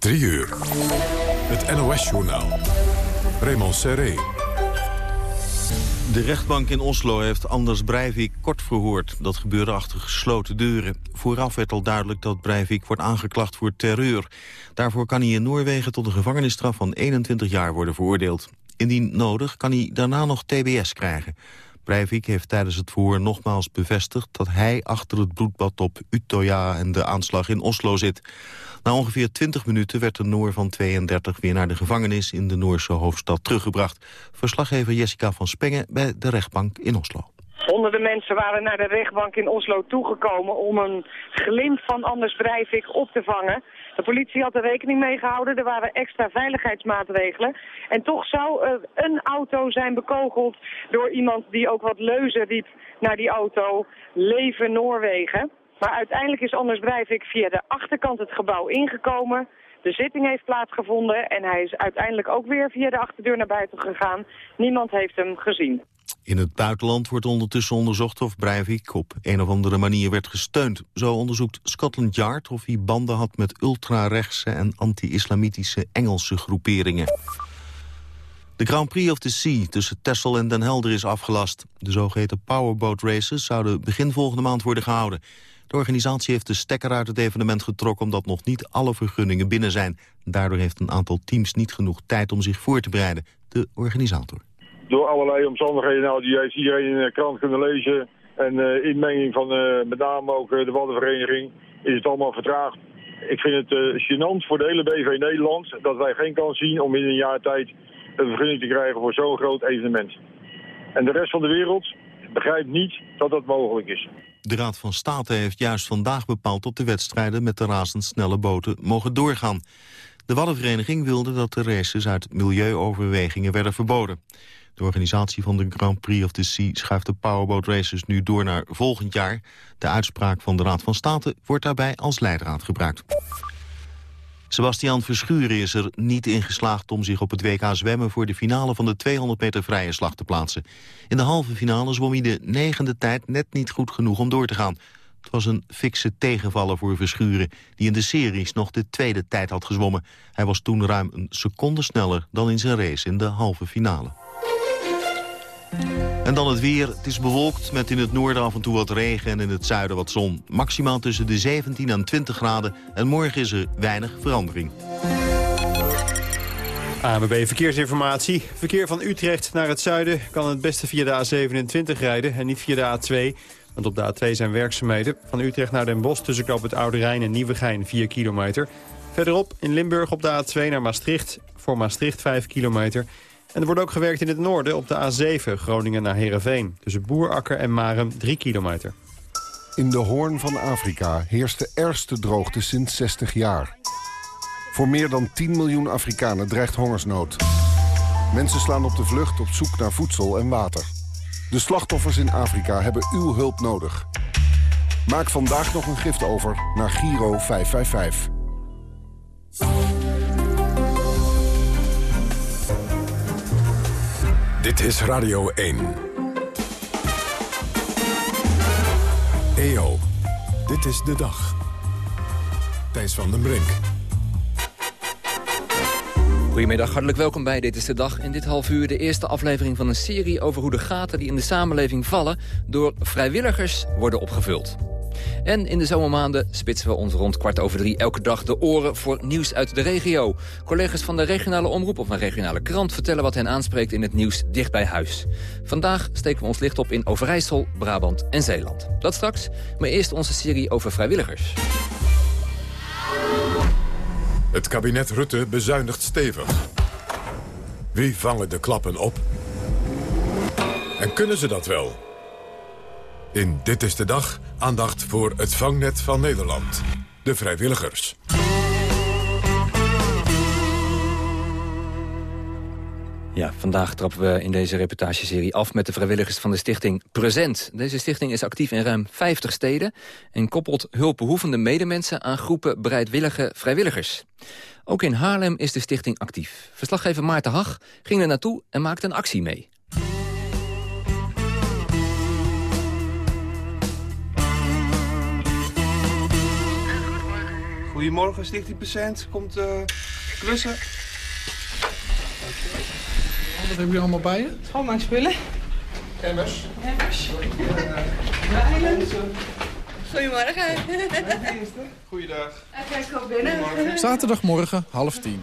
3 uur. Het NOS-journaal. Raymond Serré. De rechtbank in Oslo heeft Anders Breivik kort verhoord. Dat gebeurde achter gesloten deuren. Vooraf werd al duidelijk dat Breivik wordt aangeklacht voor terreur. Daarvoor kan hij in Noorwegen tot een gevangenisstraf van 21 jaar worden veroordeeld. Indien nodig kan hij daarna nog TBS krijgen. Breivik heeft tijdens het verhoor nogmaals bevestigd... dat hij achter het bloedbad op Utøya en de aanslag in Oslo zit. Na ongeveer 20 minuten werd de Noor van 32 weer naar de gevangenis... in de Noorse hoofdstad teruggebracht. Verslaggever Jessica van Spengen bij de rechtbank in Oslo. Honderden mensen waren naar de rechtbank in Oslo toegekomen om een glimp van Anders Breivik op te vangen. De politie had er rekening mee gehouden, er waren extra veiligheidsmaatregelen. En toch zou er een auto zijn bekogeld door iemand die ook wat leuzen riep naar die auto. Leven Noorwegen. Maar uiteindelijk is Anders Breivik via de achterkant het gebouw ingekomen. De zitting heeft plaatsgevonden en hij is uiteindelijk ook weer via de achterdeur naar buiten gegaan. Niemand heeft hem gezien. In het buitenland wordt ondertussen onderzocht of Breivik op een of andere manier werd gesteund. Zo onderzoekt Scotland Yard of hij banden had met ultrarechtse en anti-islamitische Engelse groeperingen. De Grand Prix of the Sea tussen Texel en Den Helder is afgelast. De zogeheten powerboat races zouden begin volgende maand worden gehouden. De organisatie heeft de stekker uit het evenement getrokken... omdat nog niet alle vergunningen binnen zijn. Daardoor heeft een aantal teams niet genoeg tijd om zich voor te bereiden. De organisator. Door allerlei omstandigheden, nou, die heeft iedereen in de krant kunnen lezen... en uh, inmenging van uh, met name ook uh, de Waddenvereniging is het allemaal vertraagd. Ik vind het gênant voor de hele BV Nederland dat wij geen kans zien om in een jaar tijd een vergunning te krijgen voor zo'n groot evenement. En de rest van de wereld begrijpt niet dat dat mogelijk is. De Raad van State heeft juist vandaag bepaald dat de wedstrijden met de razendsnelle boten mogen doorgaan. De Waddenvereniging wilde dat de races uit milieuoverwegingen werden verboden. De organisatie van de Grand Prix of the Sea schuift de powerboat races nu door naar volgend jaar. De uitspraak van de Raad van State wordt daarbij als leidraad gebruikt. Sebastian Verschuren is er niet in geslaagd om zich op het WK zwemmen voor de finale van de 200 meter vrije slag te plaatsen. In de halve finale zwom hij de negende tijd net niet goed genoeg om door te gaan. Het was een fikse tegenvaller voor Verschuren, die in de series nog de tweede tijd had gezwommen. Hij was toen ruim een seconde sneller dan in zijn race in de halve finale. En dan het weer. Het is bewolkt met in het noorden af en toe wat regen en in het zuiden wat zon. Maximaal tussen de 17 en 20 graden. En morgen is er weinig verandering. AMB Verkeersinformatie. Verkeer van Utrecht naar het zuiden kan het beste via de A27 rijden en niet via de A2. Want op de A2 zijn werkzaamheden. Van Utrecht naar Den Bosch tussen Knoop het Oude Rijn en Nieuwegein 4 kilometer. Verderop in Limburg op de A2 naar Maastricht. Voor Maastricht 5 kilometer. En er wordt ook gewerkt in het noorden op de A7 Groningen naar Heerenveen. Tussen Boerakker en Marem 3 kilometer. In de hoorn van Afrika heerst de ergste droogte sinds 60 jaar. Voor meer dan 10 miljoen Afrikanen dreigt hongersnood. Mensen slaan op de vlucht op zoek naar voedsel en water. De slachtoffers in Afrika hebben uw hulp nodig. Maak vandaag nog een gift over naar Giro 555. Dit is Radio 1. EO, dit is de dag. Thijs van den Brink. Goedemiddag, hartelijk welkom bij Dit is de Dag. In dit half uur de eerste aflevering van een serie over hoe de gaten die in de samenleving vallen... door vrijwilligers worden opgevuld. En in de zomermaanden spitsen we ons rond kwart over drie elke dag de oren voor nieuws uit de regio. Collega's van de regionale omroep of een regionale krant vertellen wat hen aanspreekt in het nieuws dicht bij huis. Vandaag steken we ons licht op in Overijssel, Brabant en Zeeland. Dat straks, maar eerst onze serie over vrijwilligers. Het kabinet Rutte bezuinigt stevig. Wie vangen de klappen op? En kunnen ze dat wel? In Dit is de Dag aandacht voor het vangnet van Nederland. De vrijwilligers. Ja, vandaag trappen we in deze reportageserie af met de vrijwilligers van de stichting Present. Deze stichting is actief in ruim 50 steden en koppelt hulpbehoevende medemensen aan groepen bereidwillige vrijwilligers. Ook in Haarlem is de stichting actief. Verslaggever Maarten Hag ging er naartoe en maakte een actie mee. Goedemorgen, Stichting Patiënt. Komt uh, klussen. Wat hebben jullie allemaal bij je? Schoonmaakspullen. Emmers. Emmers. Goedemorgen. Goeiedag. Kijk, binnen. Zaterdagmorgen, half tien.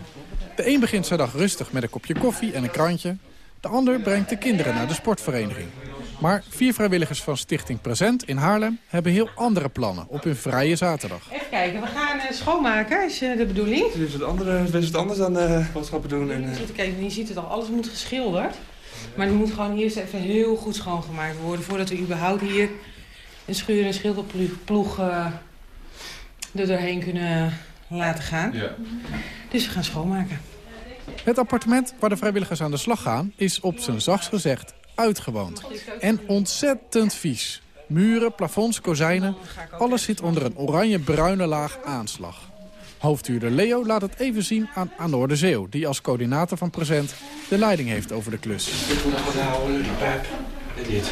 De een begint zijn dag rustig met een kopje koffie en een krantje. De ander brengt de kinderen naar de sportvereniging. Maar vier vrijwilligers van Stichting Present in Haarlem hebben heel andere plannen op hun vrije zaterdag. Even kijken, we gaan uh, schoonmaken, is uh, de bedoeling. Het is wat, andere, het is wat anders dan uh, boodschappen doen. En, Kijk, je ziet het al, alles moet geschilderd. Maar er moet gewoon eerst even heel goed schoongemaakt worden... voordat we überhaupt hier een schuur- en schilderploeg er doorheen kunnen laten gaan. Ja. Dus we gaan schoonmaken. Het appartement waar de vrijwilligers aan de slag gaan... is op zijn zachtst gezegd uitgewoond. En ontzettend vies. Muren, plafonds, kozijnen, alles zit onder een oranje-bruine laag aanslag. Hoofdhuurder Leo laat het even zien aan Anoor de Zeeuw... die als coördinator van Present de leiding heeft over de klus. Dit moet nog wat houden, die pijp en dit.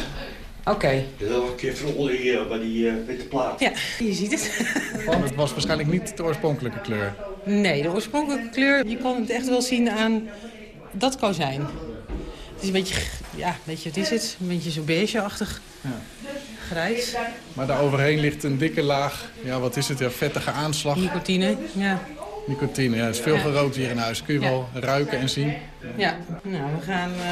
Oké. Okay. Dit wel een keer van onder hier bij die uh, witte plaat. Ja, je ziet het. Oh, het was waarschijnlijk niet de oorspronkelijke kleur. Nee, de oorspronkelijke kleur, je kon het echt wel zien aan dat kozijn. Het is een beetje, ja, weet je, wat is het? Een beetje zo beigeachtig. Ja. Grijs. Maar daar overheen ligt een dikke laag, ja, wat is het, ja, vettige aanslag. Nicotine, ja. Nicotine, ja, het is veel ja. gerookt hier in huis. Kun je ja. wel ruiken en zien. Ja, nou, we gaan, uh,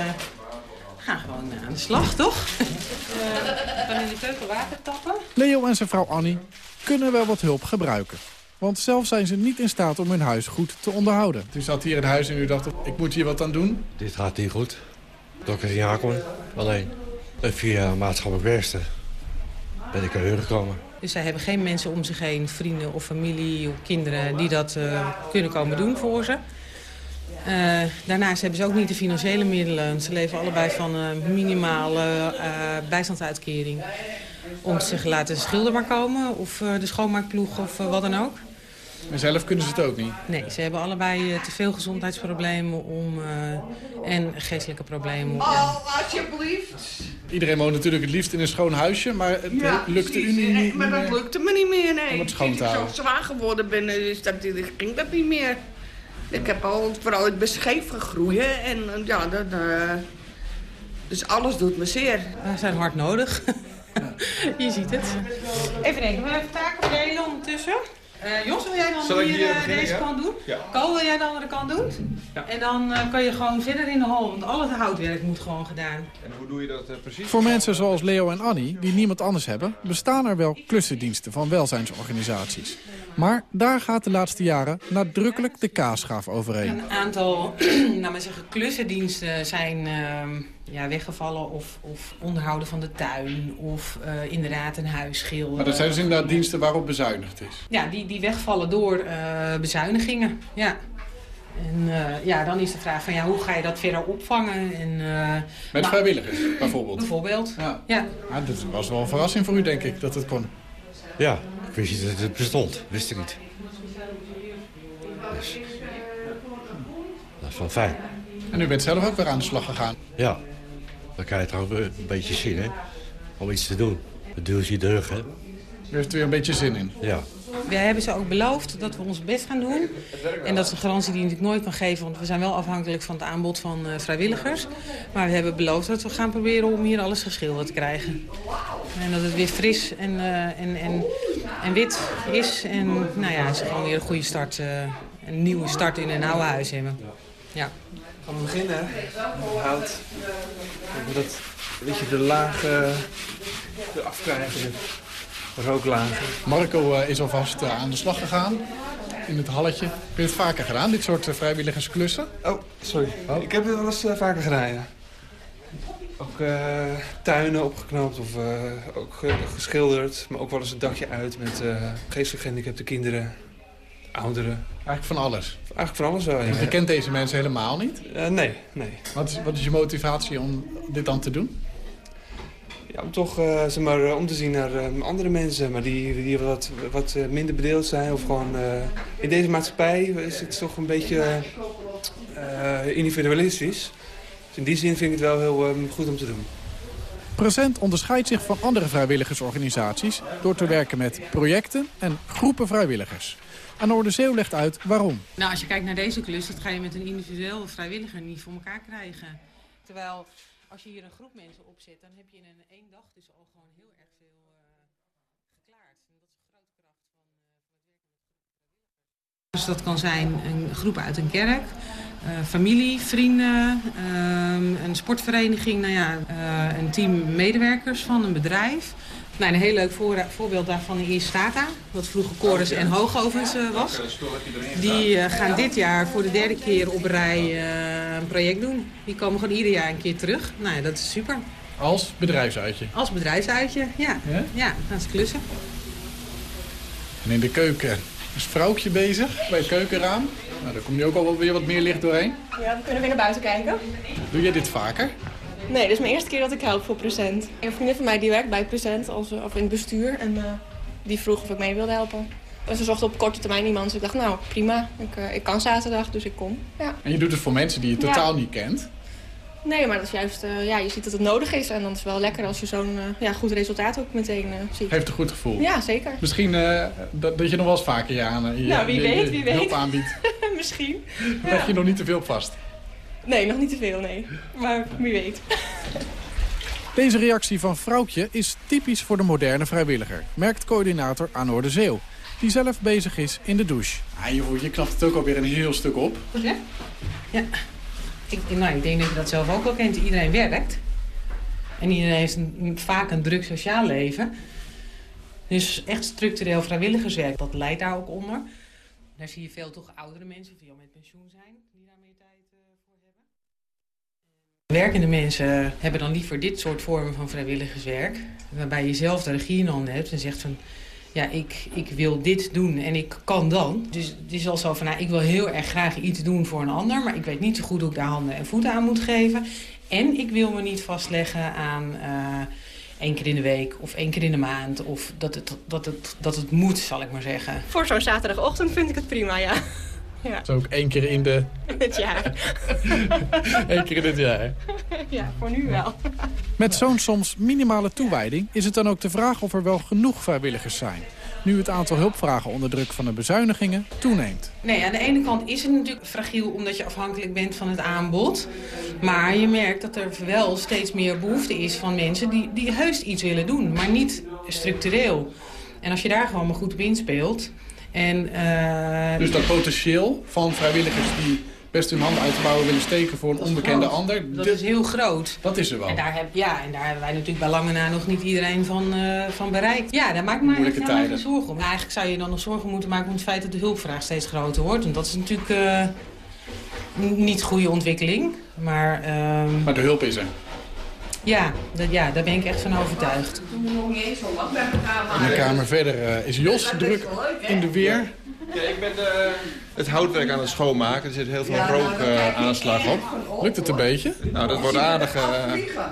gaan gewoon aan de slag, toch? we gaan in de keuken water tappen. Leo en zijn vrouw Annie kunnen wel wat hulp gebruiken. Want zelf zijn ze niet in staat om hun huis goed te onderhouden. U zat hier in huis en u dacht, ik moet hier wat aan doen? Dit gaat niet goed. Er niet aankom. Alleen via maatschappelijk werkster ben ik er gekomen. Dus zij hebben geen mensen om zich heen, vrienden of familie of kinderen... die dat uh, kunnen komen doen voor ze. Uh, daarnaast hebben ze ook niet de financiële middelen. Ze leven allebei van uh, minimale bijstandsuitkering. Om zich te laten schilder maar komen of de schoonmaakploeg of wat dan ook. Maar zelf kunnen ze het ook niet? Nee, ze hebben allebei te veel gezondheidsproblemen om, uh, en geestelijke problemen. Oh, alsjeblieft. Iedereen woont natuurlijk het liefst in een schoon huisje, maar het ja, lukte u niet, nee, Maar dat lukte me niet meer, nee. Om het schoon te houden. Ik zo zwaar geworden ben, dus dat, ging dat niet meer. Ik heb al, vooral ik ben scheef gaan groeien en ja, dat, uh, dus alles doet me zeer. We zijn hard nodig. Je ziet het. Even denken, we hebben taken verdelen ondertussen. Uh, Jos, wil jij dan Zal hier, hier uh, beginnen, deze ja? kant doen? Ja. Ko, wil jij de andere kant doen? Ja. En dan uh, kan je gewoon verder in de hal, want al het houtwerk moet gewoon gedaan. En hoe doe je dat precies? Voor mensen zoals Leo en Annie, die niemand anders hebben... bestaan er wel klussendiensten van welzijnsorganisaties. Maar daar gaat de laatste jaren nadrukkelijk de kaasschaaf overheen. Een aantal nou maar zeggen, klussendiensten zijn ehm, ja, weggevallen of, of onderhouden van de tuin... of uh, inderdaad een huis schilderen. Maar dat zijn dus inderdaad diensten waarop bezuinigd is? Ja, die, die wegvallen door uh, bezuinigingen, ja. En uh, ja, dan is de vraag van ja, hoe ga je dat verder opvangen? En, Met maar, vrijwilligers bijvoorbeeld? Bijvoorbeeld, ja. ja. ja. Dat was wel een verrassing voor u, denk ik, dat het kon. Ja, ik wist niet dat het bestond. Wist ik niet. Dus, dat is wel fijn. En u bent zelf ook weer aan de slag gegaan? Ja, dan kan je het ook een beetje zien, hè. Om iets te doen. Dat duwt je de rug, hè. U heeft er weer een beetje zin in? Ja. Wij hebben ze ook beloofd dat we ons best gaan doen. En dat is een garantie die je natuurlijk nooit kan geven... want we zijn wel afhankelijk van het aanbod van uh, vrijwilligers. Maar we hebben beloofd dat we gaan proberen om hier alles geschilderd te krijgen. En dat het weer fris en, uh, en, en, en wit is. En nou ja, ze gewoon weer een goede start, uh, een nieuwe start in een oude huis hebben. Ja. Gaan we beginnen? Hout. Dat we dat, weet je, de lagen eraf krijgen. Rooklagen. Marco uh, is alvast uh, aan de slag gegaan in het halletje. Heb je het vaker gedaan, dit soort uh, vrijwilligersklussen? Oh, sorry. Oh. Ik heb het wel eens vaker gedaan, ja. Ook tuinen opgeknapt of ook geschilderd. Maar ook wel eens een dagje uit met geestelijk gehandicapte kinderen, ouderen. Eigenlijk van alles? Eigenlijk van alles wel, ja. Je kent deze mensen helemaal niet? nee, nee. Wat is, wat is je motivatie om dit dan te doen? Ja, om toch uh, zeg maar, om te zien naar uh, andere mensen maar die, die wat, wat minder bedeeld zijn. Of gewoon, in deze maatschappij is het toch een beetje individualistisch. Dus in die zin vind ik het wel heel goed om te doen. Present onderscheidt zich van andere vrijwilligersorganisaties... door te werken met projecten en groepen vrijwilligers. Aan Zeeuw legt uit waarom. Nou, als je kijkt naar deze klus, dat ga je met een individueel vrijwilliger niet voor elkaar krijgen. Terwijl, als je hier een groep mensen opzet, dan heb je in een één dag dus al gewoon heel erg veel uh, geklaard. En dat is een grote kracht van, van het werken met Dus dat kan zijn een groep uit een kerk, uh, familie, vrienden, een sportvereniging, nou ja, een team medewerkers van een bedrijf. Nou, een heel leuk voor, voorbeeld daarvan is Tata, wat vroeger Chorus en Hoogovens uh, was. Die uh, gaan dit jaar voor de derde keer op rij uh, een project doen. Die komen gewoon ieder jaar een keer terug. Nou ja, dat is super. Als bedrijfsuitje? Als bedrijfsuitje, ja. Ja, ja gaan ze klussen. En in de keuken is vrouwtje bezig bij het keukenraam. Nou, daar komt nu ook al weer wat meer licht doorheen. Ja, we kunnen weer naar buiten kijken. Doe jij dit vaker? Nee, dit is mijn eerste keer dat ik help voor Present. Een vriendin van mij die werkt bij Present, als, of in het bestuur. En uh, die vroeg of ik mee wilde helpen. En ze zochten op korte termijn iemand. Dus ik dacht, nou, prima. Ik, uh, ik kan zaterdag, dus ik kom. Ja. En je doet het voor mensen die je totaal ja. niet kent? Nee, maar dat is juist, uh, ja, je ziet dat het nodig is. En dan is het wel lekker als je zo'n ja, goed resultaat ook meteen ziet. Heeft een goed gevoel? Ja, zeker. Misschien dat, dat, je nog wel eens vaker je, aan, je, nou, wie je, weet, wie weet. hulp aanbiedt. Misschien. Leg je nog niet te veel op vast. Nee, nog niet te veel, nee. Maar wie weet. Deze reactie van Vrouwtje is typisch voor de moderne vrijwilliger, merkt coördinator Anoorde Zeeuw, die zelf bezig is in de douche. Ah, joh, je knapt het ook alweer een heel stuk op. Ja? Ja. Ik, nou, ik denk dat je dat zelf ook wel kent. Iedereen werkt. En iedereen heeft een, vaak een druk sociaal leven. Dus echt structureel vrijwilligerswerk, dat leidt daar ook onder. Daar zie je veel toch oudere mensen die al met pensioen zijn, die daar meer tijd uh, voor hebben. Werkende mensen hebben dan liever dit soort vormen van vrijwilligerswerk. Waarbij je zelf de regie in handen hebt en zegt van... ja, ik, ik wil dit doen en ik kan dan. Dus het is al zo van, nou, ik wil heel erg graag iets doen voor een ander... maar ik weet niet zo goed hoe ik daar handen en voeten aan moet geven. En ik wil me niet vastleggen aan... Uh, één keer in de week of één keer in de maand. Of dat het, dat het, dat het moet, zal ik maar zeggen. Voor zo'n zaterdagochtend vind ik het prima, ja. Ja. Zo ook één keer in de... Het jaar. Eén keer in het jaar. Ja, voor nu wel. Met zo'n soms minimale toewijding is het dan ook de vraag of er wel genoeg vrijwilligers zijn. Nu het aantal hulpvragen onder druk van de bezuinigingen toeneemt. Nee, aan de ene kant is het natuurlijk fragiel omdat je afhankelijk bent van het aanbod. Maar je merkt dat er wel steeds meer behoefte is van mensen die, die heus iets willen doen. Maar niet structureel. En als je daar gewoon maar goed op inspeelt... En, uh, dus dat potentieel van vrijwilligers die best hun handen uit te bouwen willen steken voor een onbekende groot. ander. Dat is heel groot. Dat is er wel. En daar, heb, ja, en daar hebben wij natuurlijk bij lange na nog niet iedereen van, uh, van bereikt. Ja, daar maak ik me eigenlijk geen zorgen om. Eigenlijk zou je dan nog zorgen moeten maken om het feit dat de hulpvraag steeds groter wordt. Want dat is natuurlijk uh, niet goede ontwikkeling. Maar, uh, maar de hulp is er. Ja, dat, ja, daar ben ik echt van overtuigd. In de kamer verder uh, is Jos druk in de weer. Ja, ik ben de, het houtwerk aan het schoonmaken. Er zit heel veel rookaanslag uh, op. Lukt het een beetje? Nou, dat wordt aardig. Uh,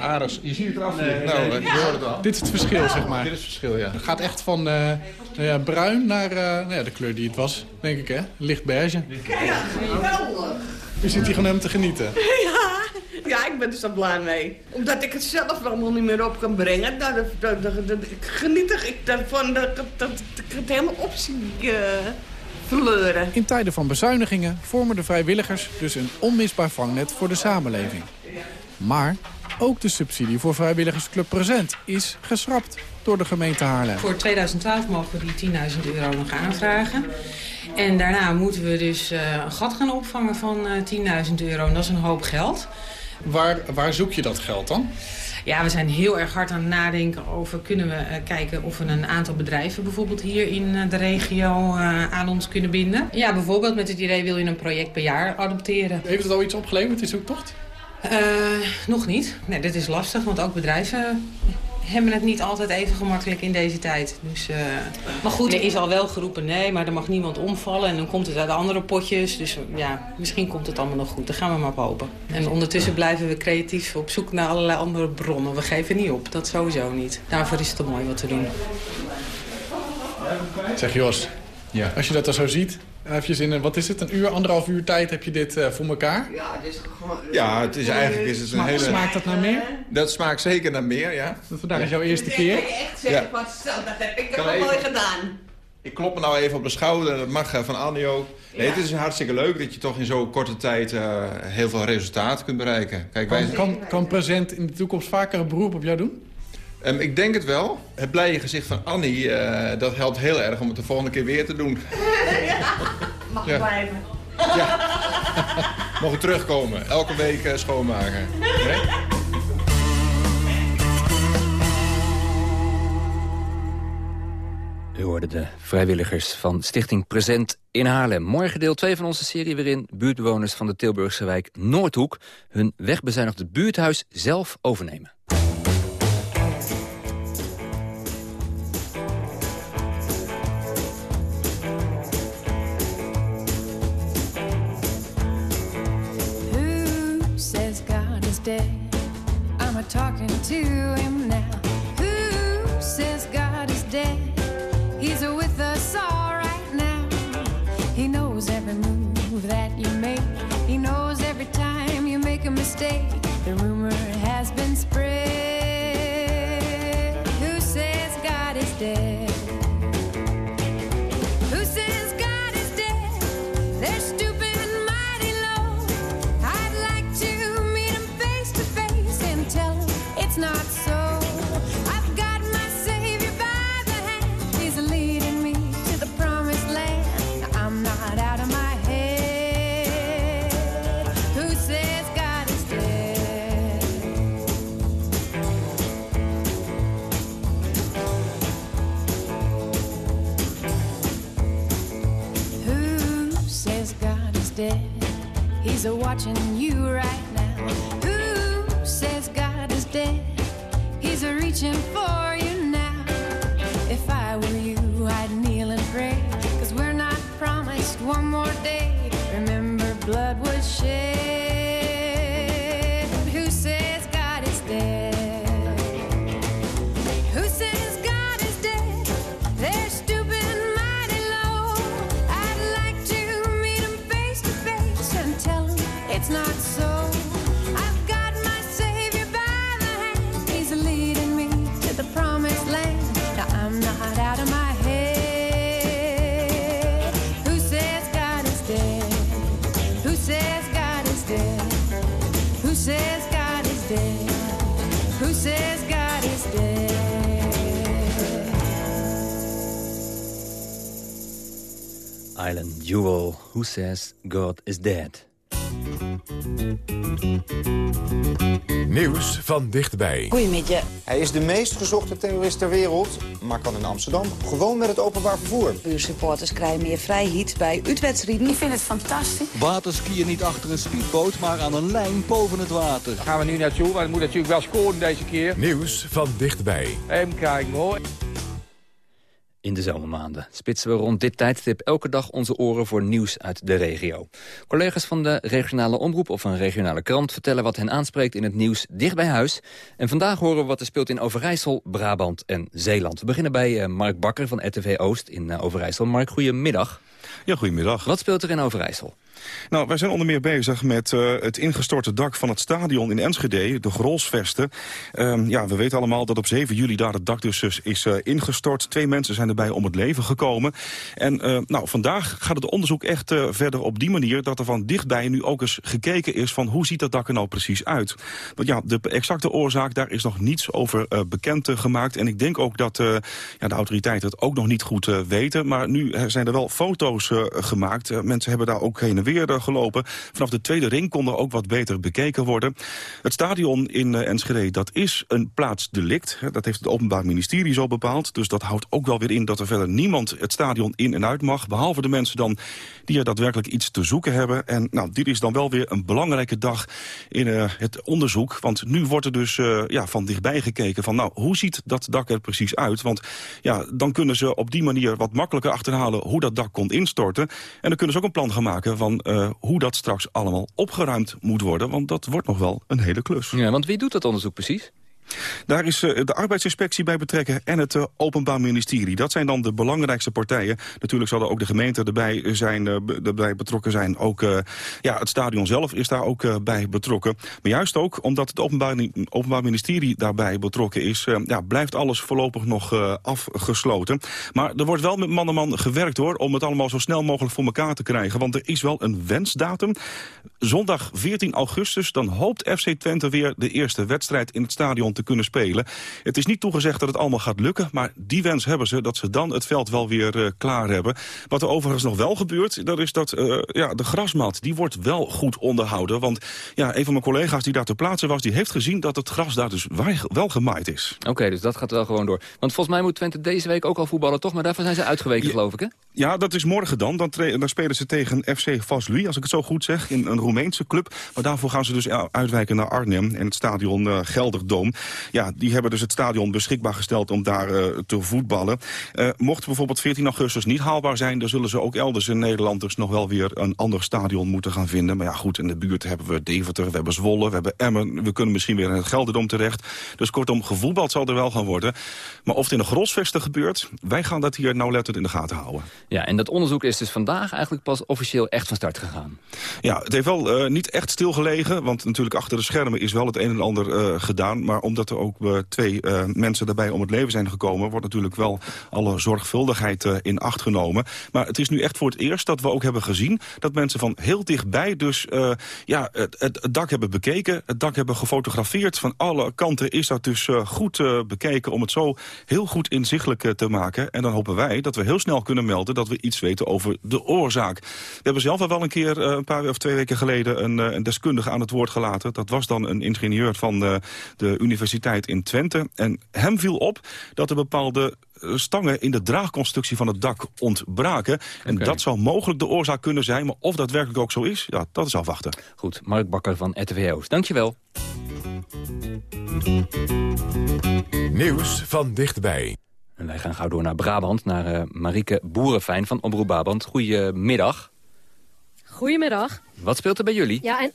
aardig. Je ziet het eraf. Nee, nou, je hoort het al. Dit is het verschil, zeg maar. Dit is het verschil, ja. Het gaat echt van nou ja, bruin naar nou ja, de kleur die het was, denk ik, hè? Licht beige. Ja, geweldig. U zit hier gewoon helemaal te genieten. Ja. Ja, ik ben er zo blij mee. Omdat ik het zelf allemaal niet meer op kan brengen. Dat, dat, dat, dat ik geniet ik ervan dat, dat, dat ik het helemaal op zie uh, verleuren. In tijden van bezuinigingen vormen de vrijwilligers dus een onmisbaar vangnet voor de samenleving. Maar ook de subsidie voor Vrijwilligersclub Present is geschrapt door de gemeente Haarlem. Voor 2012 mogen we die 10.000 euro nog aanvragen. En daarna moeten we dus uh, een gat gaan opvangen van uh, 10.000 euro. En dat is een hoop geld. Waar, waar zoek je dat geld dan? Ja, we zijn heel erg hard aan het nadenken over... kunnen we uh, kijken of we een aantal bedrijven bijvoorbeeld hier in uh, de regio uh, aan ons kunnen binden. Ja, bijvoorbeeld met het idee wil je een project per jaar adopteren. Heeft het al iets opgeleverd, die zoektocht? nog niet. Nee, dit is lastig, want ook bedrijven hebben het niet altijd even gemakkelijk in deze tijd. Dus, uh... Maar goed, er is al wel geroepen nee, maar er mag niemand omvallen. En dan komt het uit andere potjes. Dus ja, misschien komt het allemaal nog goed. Daar gaan we maar op hopen. En ondertussen blijven we creatief op zoek naar allerlei andere bronnen. We geven niet op, dat sowieso niet. Daarvoor is het te mooi wat te doen. Zeg Jos, ja. als je dat er zo ziet... Even in, wat is het, een uur, anderhalf uur tijd heb je dit uh, voor elkaar? Ja, het is gewoon... Ja, het is eigenlijk is het een hele... Smaakt dat naar meer? Dat smaakt zeker naar meer, ja. Vandaag is jouw eerste keer? Dat kan je echt zeggen, ja. wat dat heb ik nog nooit gedaan. Ik klop me nou even op de schouder, dat mag van Annie ook. Nee, het is hartstikke leuk dat je toch in zo'n korte tijd uh, heel veel resultaten kunt bereiken. Kijk, kan, wij... kan, kan present in de toekomst vaker een beroep op jou doen? Um, ik denk het wel. Het blije gezicht van Annie, uh, dat helpt heel erg om het de volgende keer weer te doen. Ja, mag ja. blijven. Ja. Mogen terugkomen. Elke week uh, schoonmaken. Nee? U hoorde de vrijwilligers van Stichting Present in Haarlem. Morgen deel 2 van onze serie waarin buurtbewoners van de Tilburgse wijk Noordhoek... hun wegbezuinigde buurthuis zelf overnemen. Dead? I'm a talking to him now. Who says God is dead? He's with us all right now. He knows every move that you make. He knows every time you make a mistake. The rumor has been spread. A watching you right now. Who says God is dead? He's reaching for you now. If I were you, I'd kneel and pray. Cause we're not promised one more day. Remember, blood was shed. Jewel, Who Says God is Dead. Nieuws van dichtbij. Goedemiddag. Hij is de meest gezochte terrorist ter wereld, maar kan in Amsterdam gewoon met het openbaar vervoer. Buursupporters krijgen meer vrijheid bij uitwedstrijden. Ik vind het fantastisch. Waterskiën niet achter een speedboot, maar aan een lijn boven het water. Gaan we nu naartoe, want het moet natuurlijk wel scoren deze keer. Nieuws van dichtbij. Even kijken hoor. In de zomermaanden spitsen we rond dit tijdstip elke dag onze oren voor nieuws uit de regio. Collega's van de regionale omroep of een regionale krant vertellen wat hen aanspreekt in het nieuws dicht bij huis. En vandaag horen we wat er speelt in Overijssel, Brabant en Zeeland. We beginnen bij uh, Mark Bakker van RTV Oost in uh, Overijssel. Mark, goedemiddag. Ja, goedemiddag. Wat speelt er in Overijssel? Nou, wij zijn onder meer bezig met uh, het ingestorte dak van het stadion in Enschede, de Grolsvesten. Um, ja, we weten allemaal dat op 7 juli daar het dak dus is uh, ingestort. Twee mensen zijn erbij om het leven gekomen. En uh, nou, vandaag gaat het onderzoek echt verder op die manier dat er van dichtbij nu ook eens gekeken is van hoe ziet dat dak er nou precies uit. Want ja, de exacte oorzaak, daar is nog niets over bekend gemaakt. En ik denk ook dat ja, de autoriteiten het ook nog niet goed weten. Maar nu zijn er wel foto's gemaakt. mensen hebben daar ook heen en weer gelopen. Vanaf de tweede ring kon er ook wat beter bekeken worden. Het stadion in uh, Enschede, dat is een plaatsdelict. Dat heeft het Openbaar Ministerie zo bepaald. Dus dat houdt ook wel weer in dat er verder niemand het stadion in en uit mag. Behalve de mensen dan die er daadwerkelijk iets te zoeken hebben. En nou, dit is dan wel weer een belangrijke dag in uh, het onderzoek. Want nu wordt er dus ja, van dichtbij gekeken van... nou, hoe ziet dat dak er precies uit? Want ja, dan kunnen ze op die manier wat makkelijker achterhalen... hoe dat dak kon instorten. En dan kunnen ze ook een plan gaan maken van uh, hoe dat straks allemaal opgeruimd moet worden. Want dat wordt nog wel een hele klus. Ja, want wie doet dat onderzoek precies? Daar is eh, de arbeidsinspectie bij betrekken en het eh, Openbaar Ministerie. Dat zijn dan de belangrijkste partijen. Natuurlijk zal er ook de gemeente erbij, zijn, eh, erbij betrokken zijn. Ook ja, het stadion zelf is daar ook bij betrokken. Maar juist ook omdat het Openbaar, Openbaar Ministerie daarbij betrokken is... ja, blijft alles voorlopig nog afgesloten. Maar er wordt wel met man en man gewerkt hoor... om het allemaal zo snel mogelijk voor elkaar te krijgen. Want er is wel een wensdatum. Zondag 14 augustus, dan hoopt FC Twente weer de eerste wedstrijd in het stadion te kunnen spelen. Het is niet toegezegd dat het allemaal gaat lukken, maar die wens hebben ze dat ze dan het veld wel weer eh, klaar hebben. Wat er overigens nog wel gebeurt, dat is dat eh, ja, de grasmat, die wordt wel goed onderhouden. Want ja, een van mijn collega's die daar ter plaatse was, die heeft gezien dat het gras daar dus wel gemaaid is. Oké, dus dat gaat wel gewoon door. Want volgens mij moet Twente deze week ook al voetballen, toch? Maar daarvan zijn ze uitgeweken, geloof ik, hè? Ja, dat is morgen dan. Dan, dan spelen ze tegen FC Vaslui, als ik het zo goed zeg, in een Roemeense club. Maar daarvoor gaan ze dus uitwijken naar Arnhem en het stadion eh, Gelderdoom. Ja, die hebben dus het stadion beschikbaar gesteld om daar eh, te voetballen. Eh, mocht bijvoorbeeld 14 augustus niet haalbaar zijn, dan zullen ze ook elders in Nederland dus nog wel weer een ander stadion moeten gaan vinden. Maar ja, goed, in de buurt hebben we Deventer, we hebben Zwolle, we hebben Emmen. We kunnen misschien weer in het Gelderdoom terecht. Dus kortom, gevoetbald zal er wel gaan worden. Maar of het in de Grosvesten gebeurt, wij gaan dat hier nauwlettend in de gaten houden. Ja, en dat onderzoek is dus vandaag eigenlijk pas officieel echt van start gegaan. Ja, het heeft wel eh, niet echt stilgelegen, want natuurlijk achter de schermen is wel het een en ander gedaan. Maar omdat er ook eh, twee eh, mensen daarbij om het leven zijn gekomen, wordt natuurlijk wel alle zorgvuldigheid eh, in acht genomen. Maar het is nu echt voor het eerst dat we ook hebben gezien dat mensen van heel dichtbij dus ja, het, het, dak hebben bekeken, het dak hebben gefotografeerd. Van alle kanten is dat dus goed bekeken om het zo heel goed inzichtelijk te maken. En dan hopen wij dat we heel snel kunnen melden dat we iets weten over de oorzaak. We hebben zelf al wel een keer een paar of twee weken geleden een, een deskundige aan het woord gelaten. Dat was dan een ingenieur van de universiteit in Twente. En hem viel op dat er bepaalde eh, stangen in de draagconstructie van het dak ontbraken. En dat zou mogelijk de oorzaak kunnen zijn. Maar of dat werkelijk ook zo is, ja, dat is afwachten. Goed, Mark Bakker van RTVO's. Dankjewel. Nieuws van dichtbij. En wij gaan gauw door naar Brabant, naar eh Marieke Boerenfijn van Omroep Brabant. Goedemiddag. Goedemiddag. Wat speelt er bij jullie? Ja, en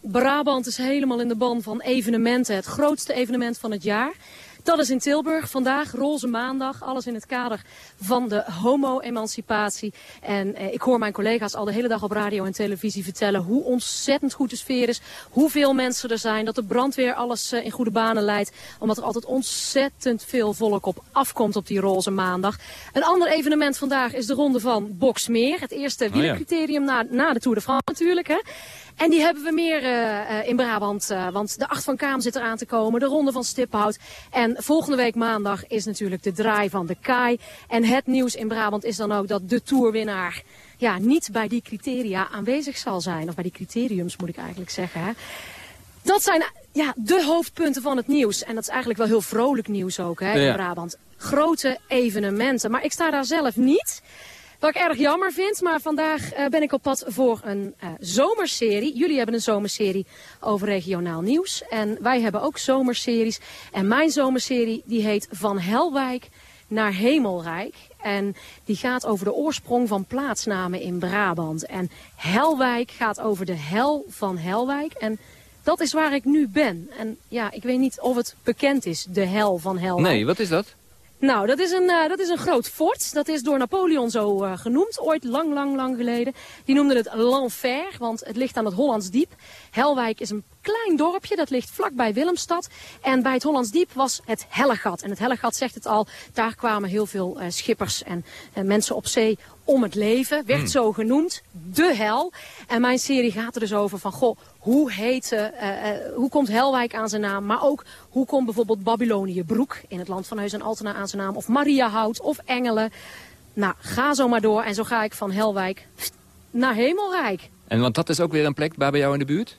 Brabant is helemaal in de ban van evenementen. Het grootste evenement van het jaar. Dat is in Tilburg. Vandaag Roze Maandag. Alles in het kader van de homo-emancipatie. En eh, ik hoor mijn collega's al de hele dag op radio en televisie vertellen... hoe ontzettend goed de sfeer is. Hoeveel mensen er zijn. Dat de brandweer alles eh, in goede banen leidt. Omdat er altijd ontzettend veel volk op afkomt op die Roze Maandag. Een ander evenement vandaag is de ronde van Boksmeer. Het eerste ja. wielercriterium na, na de Tour de France natuurlijk. Hè. En die hebben we meer eh, eh, in Brabant. eh, want de Acht van Kaam zit eraan te komen. De Ronde van Stiphout. En volgende week maandag is natuurlijk de draai van de Kai. En het nieuws in Brabant is dan ook dat de Tourwinnaar... Ja, niet bij die criteria aanwezig zal zijn. Of bij die criteriums moet ik eigenlijk zeggen. Hè. Dat zijn ja, de hoofdpunten van het nieuws. En dat is eigenlijk wel heel vrolijk nieuws ook hè, in Ja. Brabant. Grote evenementen. Maar ik sta daar zelf niet. Wat ik erg jammer vind, maar vandaag eh, ben ik op pad voor een eh, zomerserie. Jullie hebben een zomerserie over regionaal nieuws. En wij hebben ook zomerseries. En mijn zomerserie die heet Van Helwijk naar Hemelrijk. En die gaat over de oorsprong van plaatsnamen in Brabant. En Helwijk gaat over de hel van Helwijk. En dat is waar ik nu ben. En ja, ik weet niet of het bekend is, de hel van Helwijk. Nee, wat is dat? Nou, dat is, een, eh, dat is een groot fort. Dat is door Napoleon zo eh, genoemd, ooit lang, lang, lang geleden. Die noemde het L'Enfer, want het ligt aan het Hollands Diep. Helwijk is een klein dorpje, dat ligt vlakbij Willemstad. En bij het Hollands Diep was het Hellegat. En het Hellegat zegt het al, daar kwamen heel veel eh, schippers en mensen op zee om het leven. Werd Hmm. zo genoemd, de hel. En mijn serie gaat er dus over van, goh, hoe heet, eh, eh, eh, hoe komt Helwijk aan zijn naam? Maar ook, hoe komt bijvoorbeeld Babylonië Broek in het land van Heus en Altena aan zijn naam? Of Mariahout of Engelen. Nou, ga zo maar door. En zo ga ik van Helwijk naar Hemelrijk. En want dat is ook weer een plek bij bij jou in de buurt?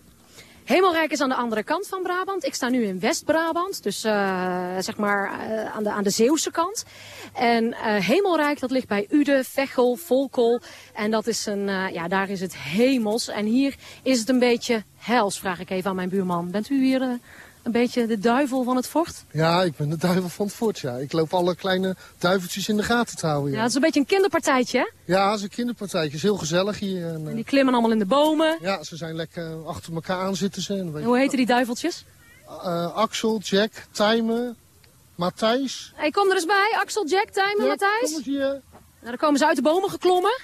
Hemelrijk is aan de andere kant van Brabant. Ik sta nu in West-Brabant, dus eh, zeg maar eh, aan, de, aan de Zeeuwse kant. En eh, Hemelrijk, dat ligt bij Uden, Veghel, Volkel. En dat is een, ja, daar is het hemels. En hier is het een beetje hels, vraag ik even aan mijn buurman. Bent u hier een beetje de duivel van het fort? Ja, ik ben de duivel van het fort, ja. Ik loop alle kleine duiveltjes in de gaten te houden, Ja, ja. het is een beetje een kinderpartijtje, hè? Ja, het is een kinderpartijtje. Het is heel gezellig hier. En, En eh, die klimmen allemaal in de bomen. ja, ze zijn lekker achter elkaar aan zitten ze. En En hoe heten die duiveltjes? eh, Axel, Jack, Tijmen, Matthijs. Hey, kom er eens bij. Axel, Jack, Tijmen, Ja, Matthijs. kom eens hier. Nou, dan komen ze uit de bomen geklommen.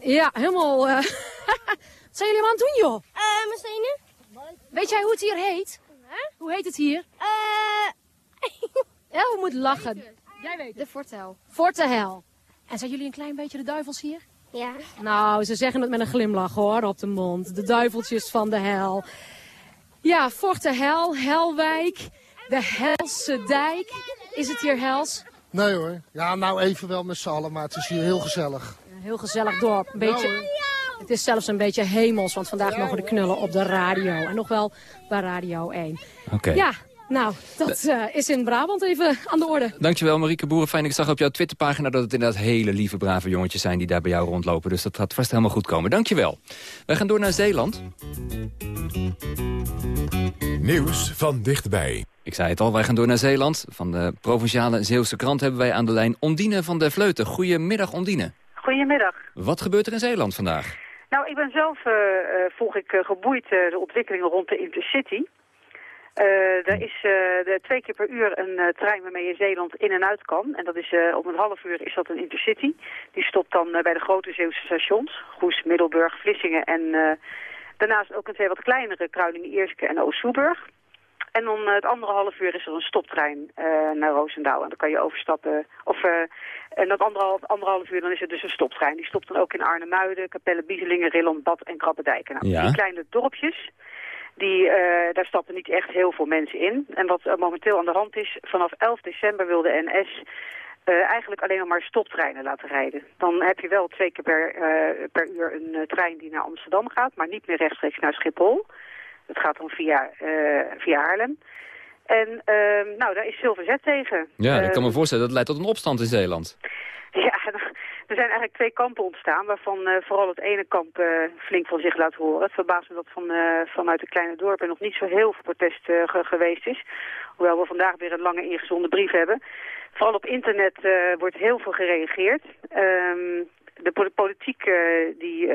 Ja, helemaal... eh, Wat zijn jullie allemaal aan het doen, joh? Eh, mijn stenen? Weet jij hoe het hier heet? Hoe heet het hier? Eh... Elf moet lachen. Jij weet De fortel. Fortehel. En zijn jullie een klein beetje de duivels hier? Ja. Nou, ze zeggen het met een glimlach hoor, op de mond. De duiveltjes van de hel. Ja, Fortehel, Helwijk, de Helse Dijk. Is het hier hels? Nee hoor. Ja, nou even wel met z'n allen, maar het is hier heel gezellig. Een heel gezellig dorp. Een beetje, het is zelfs een beetje hemels, want vandaag mogen de knullen op de radio. En nog wel bij Radio 1. Oké. Ja, nou, dat eh, is in Brabant even aan de orde. Dankjewel Marieke Boeren. Fijn, ik zag op jouw Twitterpagina dat het inderdaad hele lieve, brave jongetjes zijn die daar bij jou rondlopen. Dus dat gaat vast helemaal goed komen. Dankjewel. Wij gaan door naar Zeeland. Nieuws van dichtbij. Ik zei het al, wij gaan door naar Zeeland. Van de provinciale Zeeuwse krant hebben wij aan de lijn Ondine van der Vleuten. Goedemiddag Ondine. Goedemiddag. Wat gebeurt er in Zeeland vandaag? Nou, ik ben zelf, eh, eh, volg ik eh, geboeid de ontwikkelingen rond de Intercity. Eh er is de, twee keer per uur een trein waarmee je Zeeland in en uit kan. En dat is om een half uur is dat een Intercity. Die stopt dan bij de grote Zeeuwse stations. Goes, Middelburg, Vlissingen en daarnaast ook een twee wat kleinere Kruiningen, Ierseke en Oost-Soeburg. En dan eh, het andere half uur is er een stoptrein eh, naar Roosendaal. En dan kan je overstappen. Of, eh, en dat anderhalf, anderhalf uur dan is er dus een stoptrein. Die stopt dan ook in Arnhemuiden, Capelle, Bieselingen, Rilland, Bad en Krabbedijk. Nou, Ja. Die kleine dorpjes, die, daar stappen niet echt heel veel mensen in. En wat er momenteel aan de hand is, vanaf 11 december wil de NS eigenlijk alleen nog maar stoptreinen laten rijden. Dan heb je wel twee keer per, per uur een trein die naar Amsterdam gaat, maar niet meer rechtstreeks naar Schiphol. Dat gaat dan via, eh, via Haarlem. En ehm, nou, daar is Silverzet tegen. Ja, ik kan me voorstellen, dat leidt tot een opstand in Zeeland. ja, er zijn eigenlijk twee kampen ontstaan, waarvan eh, vooral het ene kamp eh, flink van zich laat horen. Het verbaast me dat van, eh, vanuit de kleine dorpen nog niet zo heel veel protest eh, ge- geweest is. Hoewel we vandaag weer een lange ingezonde brief hebben. Vooral op internet eh, wordt heel veel gereageerd. Ehm, de po- politiek, eh, die, eh,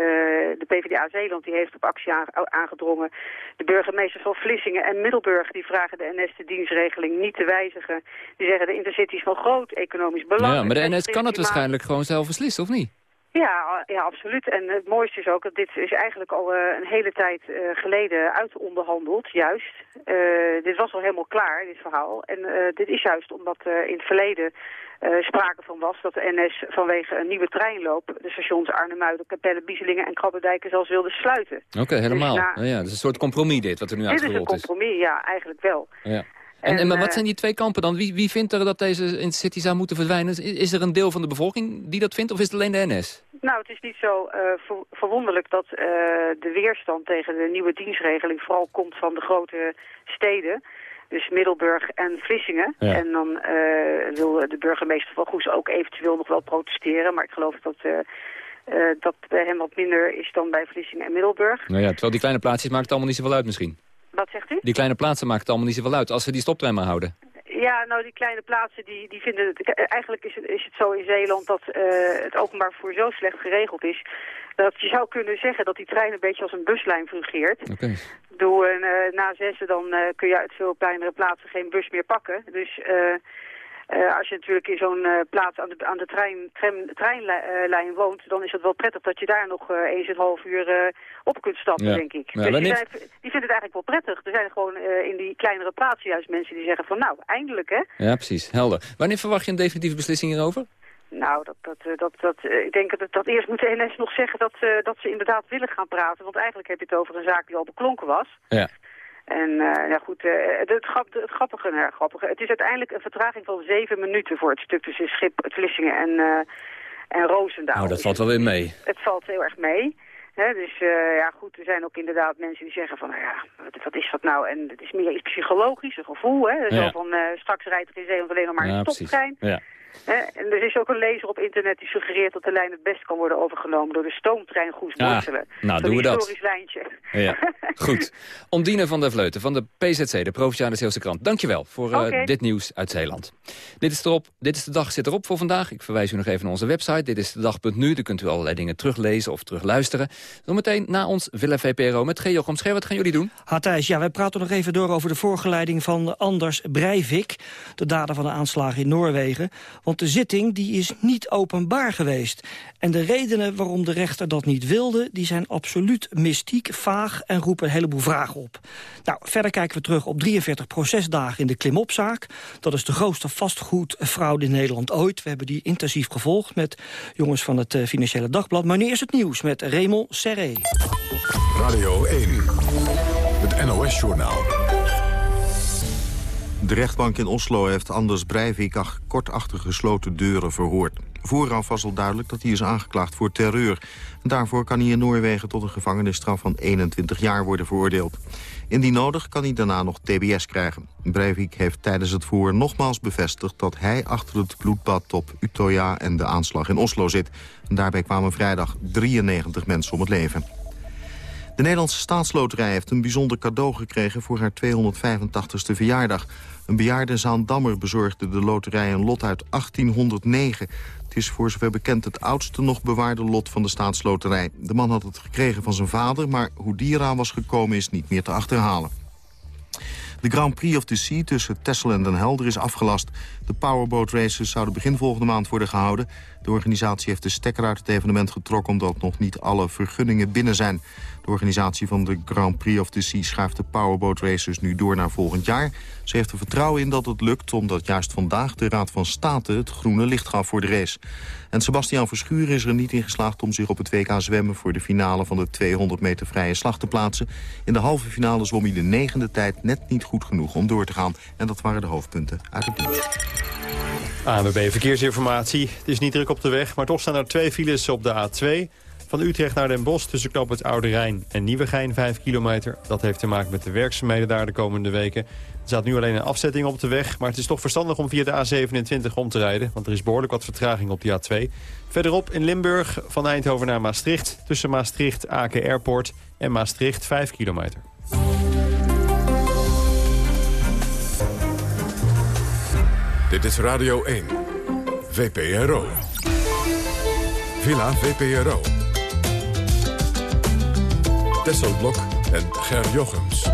de PvdA Zeeland, die heeft op actie aange- aangedrongen. De burgemeesters van Vlissingen en Middelburg, die vragen de NS de dienstregeling niet te wijzigen. Die zeggen de intercity is van groot economisch belang. Ja, maar de NS kan het waarschijnlijk gewoon zelf beslissen, of niet? Ja, ja, absoluut. En het mooiste is ook dat dit is eigenlijk al eh, een hele tijd eh, geleden uitonderhandeld, juist. Eh, dit was al helemaal klaar, dit verhaal. En dit is juist omdat in het verleden sprake van was dat de NS vanwege een nieuwe treinloop de stations Arnhemuiden, Capelle, Bieselingen en Krabbedijken zelfs wilde sluiten. Oké, helemaal. Dus na- Nou ja, dat is een soort compromis dit, wat er nu dit is een uitgerold is. compromis, ja, eigenlijk wel. Ja. En, maar wat eh, zijn die twee kampen dan? Wie, wie vindt er dat deze Intercity zou moeten verdwijnen? Is, is er een deel van de bevolking die dat vindt, of is het alleen de NS? Nou, het is niet zo eh, ver- verwonderlijk dat eh, de weerstand tegen de nieuwe dienstregeling vooral komt van de grote steden. Dus Middelburg en Vlissingen. Ja. En dan eh, wil de burgemeester van Goes ook eventueel nog wel protesteren. Maar ik geloof dat eh, eh, dat bij hem wat minder is dan bij Vlissingen en Middelburg. Nou ja, terwijl die kleine plaatsjes maakt het allemaal niet zoveel uit misschien. Wat zegt u? Die kleine plaatsen maken het allemaal niet zoveel uit, als ze die stoptrein maar houden. Ja, nou die kleine plaatsen die, die vinden het... Eigenlijk is het, is het zo in Zeeland dat eh, het openbaar vervoer zo slecht geregeld is... dat je zou kunnen zeggen dat die trein een beetje als een buslijn fungeert. Oké. Doe en eh, na zessen dan eh, kun je uit veel kleinere plaatsen geen bus meer pakken. Dus eh, eh, als je natuurlijk in zo'n eh, plaats aan de, aan de trein, tram, treinlijn woont, dan is het wel prettig dat je daar nog eh, eens een half uur eh, op kunt stappen, Ja. denk ik. Ja, dus die, wanneer- zijn, die vinden het eigenlijk wel prettig. Er zijn gewoon eh, in die kleinere plaatsen juist mensen die zeggen van nou, eindelijk hè. Ja, precies. Helder. Wanneer verwacht je een definitieve beslissing hierover? Nou, dat, dat, eh, dat, dat, eh, ik denk dat, dat eerst moet de NS nog zeggen dat, eh, dat ze inderdaad willen gaan praten. Want eigenlijk heb je het over een zaak die al beklonken was. Ja. En eh, ja goed, eh, het, het, grap, het grappige, nou, ja, grappige, het is uiteindelijk een vertraging van zeven minuten voor het stuk tussen Schip, Vlissingen en, eh en Roosendaal. Nou, dat valt wel weer mee. Het valt heel erg mee. Dus ja goed, er zijn ook inderdaad mensen die zeggen van, nou ja, wat, wat is dat nou? En het is meer iets psychologisch, een gevoel. Hè? Zo Ja. van, straks rijdt er in Zeeland alleen nog maar Ja, een stoptrein. Ja. En er is ook een lezer op internet die suggereert dat de lijn het best kan worden overgenomen door de stoomtrein Goes Ah, nou, Zo'n doen we dat. historisch lijntje. Ja, goed. Ondine van der Vleuten van de PZC, de Provinciale Zeeuwse Krant. Dankjewel voor eh, Oké. dit nieuws uit Zeeland. Dit is, erop, dit is de dag zit erop voor vandaag. Ik verwijs u nog even naar onze website. Dit is de dag.nu. Daar kunt u allerlei dingen teruglezen of terugluisteren. Zometeen na ons Villa VPRO met G. Jochem Scher. Wat gaan jullie doen? Hatijs, ja, wij praten nog even door over de voorgeleiding van Anders Breivik... de dader van de aanslagen in Noorwegen. Want de zitting die is niet openbaar geweest. En de redenen waarom de rechter dat niet wilde... die zijn absoluut mystiek, vaag en roepen een heleboel vragen op. Nou, verder kijken we terug op 43 procesdagen in de Klimopzaak. Dat is de grootste vastgoedfraude in Nederland ooit. We hebben die intensief gevolgd met jongens van het eh, Financiële Dagblad. Maar nu eerst het nieuws met Raymond Serré. Radio 1, het NOS-journaal. De rechtbank in Oslo heeft Anders Breivik kort achter gesloten deuren verhoord. Vooraf was al duidelijk dat hij is aangeklaagd voor terreur. En daarvoor kan hij in Noorwegen tot een gevangenisstraf van 21 jaar worden veroordeeld. Indien nodig kan hij daarna nog tbs krijgen. Breivik heeft tijdens het verhoor nogmaals bevestigd dat hij achter het bloedbad op Utøya en de aanslag in Oslo zit. Daarbij kwamen vrijdag 93 mensen om het leven. De Nederlandse staatsloterij heeft een bijzonder cadeau gekregen voor haar 285ste verjaardag. Een bejaarde Zaandammer bezorgde de loterij een lot uit 1809. Het is voor zover bekend het oudste nog bewaarde lot van de staatsloterij. De man had het gekregen van zijn vader, maar hoe die eraan was gekomen is niet meer te achterhalen. De Grand Prix of the Sea tussen Texel en Den Helder is afgelast. De powerboat races zouden begin volgende maand worden gehouden. De organisatie heeft de stekker uit het evenement getrokken... omdat nog niet alle vergunningen binnen zijn. De organisatie van de Grand Prix of the Sea schuift de powerboat races nu door naar volgend jaar. Ze heeft er vertrouwen in dat het lukt... omdat juist vandaag de Raad van State het groene licht gaf voor de race. En Sebastian Verschuren is er niet in geslaagd om zich op het WK zwemmen... voor de finale van de 200 meter vrije slag te plaatsen. In de halve finale zwom hij de negende tijd net niet goed genoeg om door te gaan. En dat waren de hoofdpunten uit het nieuws. ANWB Verkeersinformatie. Het is niet druk op de weg, maar toch staan er twee files op de A2. Van Utrecht naar Den Bosch tussen knop het Oude Rijn en Nieuwegein 5 kilometer. Dat heeft te maken met de werkzaamheden daar de komende weken. Er staat nu alleen een afzetting op de weg, maar het is toch verstandig om via de A27 om te rijden. Want er is behoorlijk wat vertraging op die A2. Verderop in Limburg van Eindhoven naar Maastricht. Tussen Maastricht, Aken Airport en Maastricht 5 kilometer. Dit is Radio 1, VPRO. Villa VPRO. Tesselblok en Ger Jochems.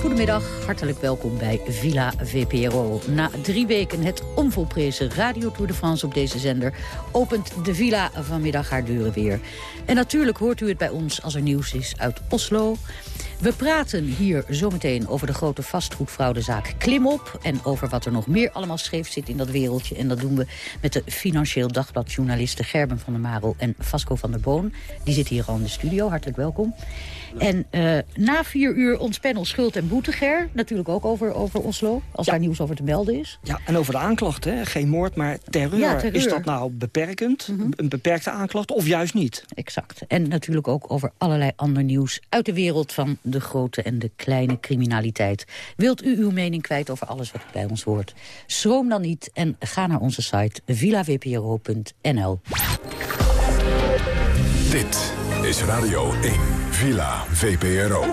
Goedemiddag, hartelijk welkom bij Villa VPRO. Na drie weken het onvolprezen Radio Tour de France op deze zender... opent de Villa vanmiddag haar deuren weer. En natuurlijk hoort u het bij ons als er nieuws is uit Oslo. We praten hier zometeen over de grote vastgoedfraudezaak Klimop... en over wat er nog meer allemaal scheef zit in dat wereldje. En dat doen we met de Financieel Dagbladjournalisten Gerben van der Marel en Vasco van der Boon. Die zitten hier al in de studio, hartelijk welkom. En eh, na vier uur ons panel Schuld en Boeteger. Natuurlijk ook over, over Oslo, als daar nieuws over te melden is. Ja, en over de aanklacht, hè? geen moord, maar terreur. Ja, terreur. Is dat nou beperkend, een beperkte aanklacht, of juist niet? Exact. En natuurlijk ook over allerlei ander nieuws uit de wereld van de grote en de kleine criminaliteit. Wilt u uw mening kwijt over alles wat u bij ons hoort? Schroom dan niet en ga naar onze site villavpro.nl. Dit is Radio 1, Villa VPRO.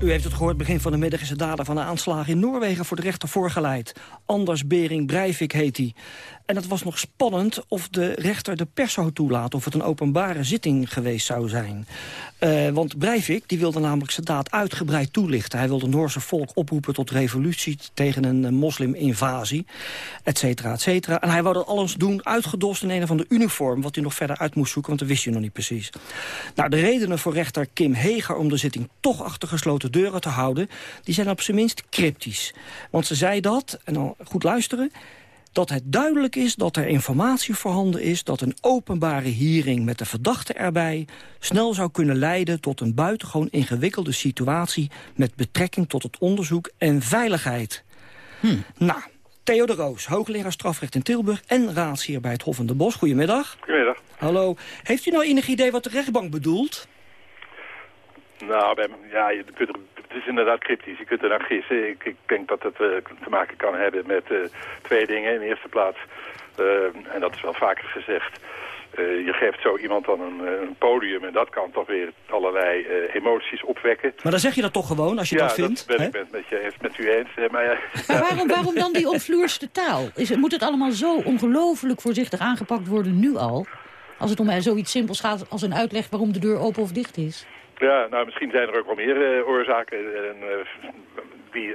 U heeft het gehoord, begin van de middag is de dader van de aanslagen in Noorwegen voor de rechter voorgeleid. Anders Bering Breivik heet hij. En het was nog spannend of de rechter de pers zou toelaten... of het een openbare zitting geweest zou zijn. Eh, want Breivik die wilde namelijk zijn daad uitgebreid toelichten. Hij wilde het Noorse volk oproepen tot revolutie... tegen een eh, mosliminvasie, et cetera, et cetera. En hij wou dat alles doen uitgedost in een of andere uniform... wat hij nog verder uit moest zoeken, want dat wist je nog niet precies. Nou, de redenen voor rechter Kim Heger om de zitting toch achter gesloten deuren te houden... die zijn op zijn minst cryptisch. Want ze zei dat, en dan goed luisteren dat het duidelijk is dat er informatie voorhanden is... dat een openbare hearing met de verdachte erbij... snel zou kunnen leiden tot een buitengewoon ingewikkelde situatie... met betrekking tot het onderzoek en veiligheid. Nou, Theo de Roos, hoogleraar strafrecht in Tilburg... en raadsheer bij het Hof van de Bos. Goedemiddag. Goedemiddag. Hallo. Heeft u nou enig idee wat de rechtbank bedoelt? Nou, ja, je kunt er het is inderdaad cryptisch. Je kunt er naar gissen. Ik, ik denk dat het eh, te maken kan hebben met eh, twee dingen. In de eerste plaats, eh, en dat is wel vaker gezegd... eh, je geeft zo iemand dan een, eh, een podium en dat kan toch weer allerlei eh, emoties opwekken. Maar dan zeg je dat toch gewoon, als je ja, dat vindt? ben hè? ik met, met, je, eens- met u eens. Maar, ja, Maar waarom, waarom dan die omvloerste taal? Is, het- moet het allemaal zo ongelooflijk voorzichtig aangepakt worden nu al? Als het om zoiets simpels gaat als een uitleg waarom de deur open of dicht is. Ja, nou misschien zijn er ook wel meer eh, oorzaken. En, eh, wie,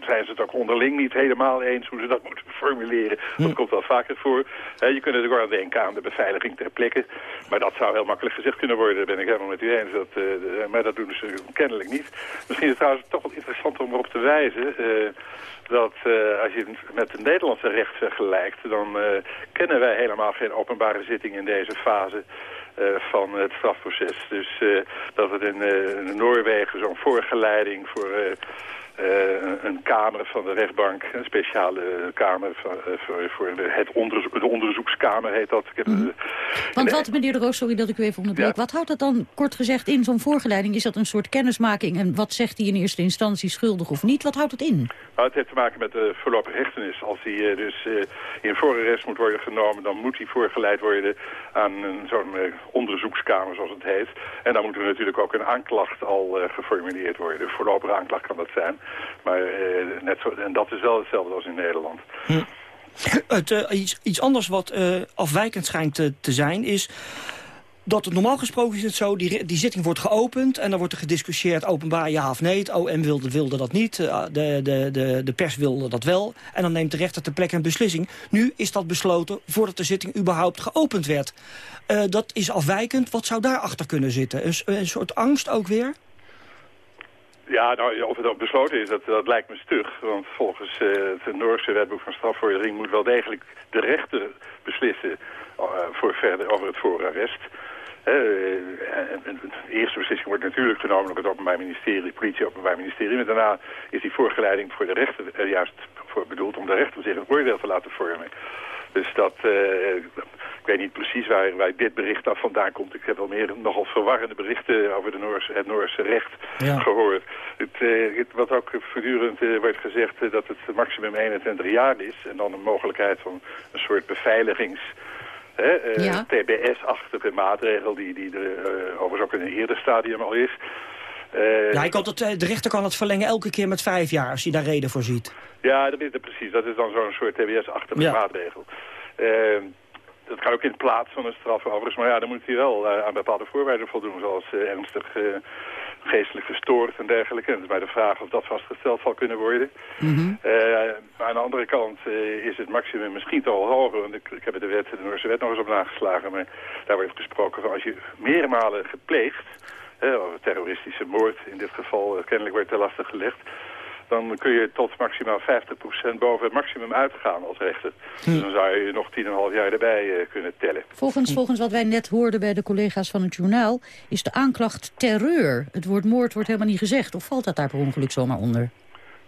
zijn ze het ook onderling niet helemaal eens hoe ze dat moeten formuleren. Dat komt wel vaker voor. Je kunt natuurlijk wel denken aan de beveiliging ter plekke. Maar dat zou heel makkelijk gezegd kunnen worden. Daar ben ik helemaal met u eens. Dat, eh, maar dat doen ze kennelijk niet. Misschien is het trouwens toch wel interessant om erop te wijzen... eh, dat eh, als je het met het Nederlandse recht vergelijkt... dan eh, kennen wij helemaal geen openbare zitting in deze fase eh, van het strafproces. Dus eh, dat het eh, in Noorwegen zo'n voorgeleiding voor... eh, een kamer van de rechtbank, een speciale kamer van, eh, voor, voor de, het onderzo de onderzoekskamer heet dat. Heb, eh, Want wat, meneer de Roos, sorry dat ik u even onderbreek. Wat houdt dat dan kort gezegd in, zo'n voorgeleiding? Is dat een soort kennismaking? En wat zegt hij in eerste instantie, schuldig of niet? Wat houdt het in? Nou, het heeft te maken met de voorlopige hechtenis. Als hij dus in voorarrest moet worden genomen, dan moet hij voorgeleid worden aan een- zo'n onderzoekskamer, zoals het heet. En dan moet er natuurlijk ook een aanklacht al geformuleerd worden. Een voorlopige aanklacht kan dat zijn. Maar eh, net en dat is wel hetzelfde als in Nederland. Het, eh, iets, iets anders wat eh, afwijkend schijnt te, te zijn is... dat het normaal gesproken is het zo, die, die zitting wordt geopend... en dan wordt er gediscussieerd openbaar ja of nee. Het OM wilde, wilde dat niet, de, de, de, de pers wilde dat wel. En dan neemt de rechter ter plekke een beslissing. Nu is dat besloten voordat de zitting überhaupt geopend werd. Dat is afwijkend. Wat zou daarachter kunnen zitten? Een, een soort angst ook weer? Ja, nou, of het ook besloten is, dat, dat lijkt me stug. Want volgens eh, het Noorse wetboek van strafvordering moet wel degelijk de rechter beslissen eh, voor verder over het voorarrest. En de eerste beslissing wordt natuurlijk genomen door het Openbaar Ministerie, het politie-openbaar ministerie. Maar daarna is die voorgeleiding voor de rechter er juist voor bedoeld om de rechter zich een oordeel te laten vormen. Dus dat, eh, ik weet niet precies waar, waar dit bericht af vandaan komt. Ik heb wel meer nogal verwarrende berichten over de Noorse, het Noorse recht Ja. gehoord. Het, eh, het- wat ook voortdurend eh, wordt gezegd dat het maximum 21 jaar is. En dan een mogelijkheid van een soort beveiligings... eh, Ja. TBS-achtige maatregel die, die er overigens ook in een eerder stadium al is. Eh, Ja, ik kan dat, eh, de rechter kan het verlengen elke keer met vijf jaar... als hij daar reden voor ziet. Ja, dat is het precies. Dat is dan zo'n soort TBS-achtige Ja. maatregel. Eh, dat kan ook in plaats van een straf overigens. Maar ja, dan moet hij wel aan bepaalde voorwaarden voldoen. Zoals ernstig geestelijk verstoord en dergelijke. En het is bij de vraag of dat vastgesteld zal kunnen worden. Eh, maar aan de andere kant is het maximum misschien toch wel hoger. Want ik, ik heb de, wet, de Noorse wet nog eens op nageslagen. Maar daar wordt gesproken van als je meermalen gepleegd... eh, of terroristische moord in dit geval eh, kennelijk wordt ter lastig gelegd... dan kun je tot maximaal 50% boven het maximum uitgaan als rechter. Dus dan zou je nog 10,5 jaar erbij eh, kunnen tellen. Volgens, volgens wat wij net hoorden bij de collega's van het journaal... is de aanklacht terreur. Het woord moord wordt helemaal niet gezegd. Of valt dat daar per ongeluk zomaar onder?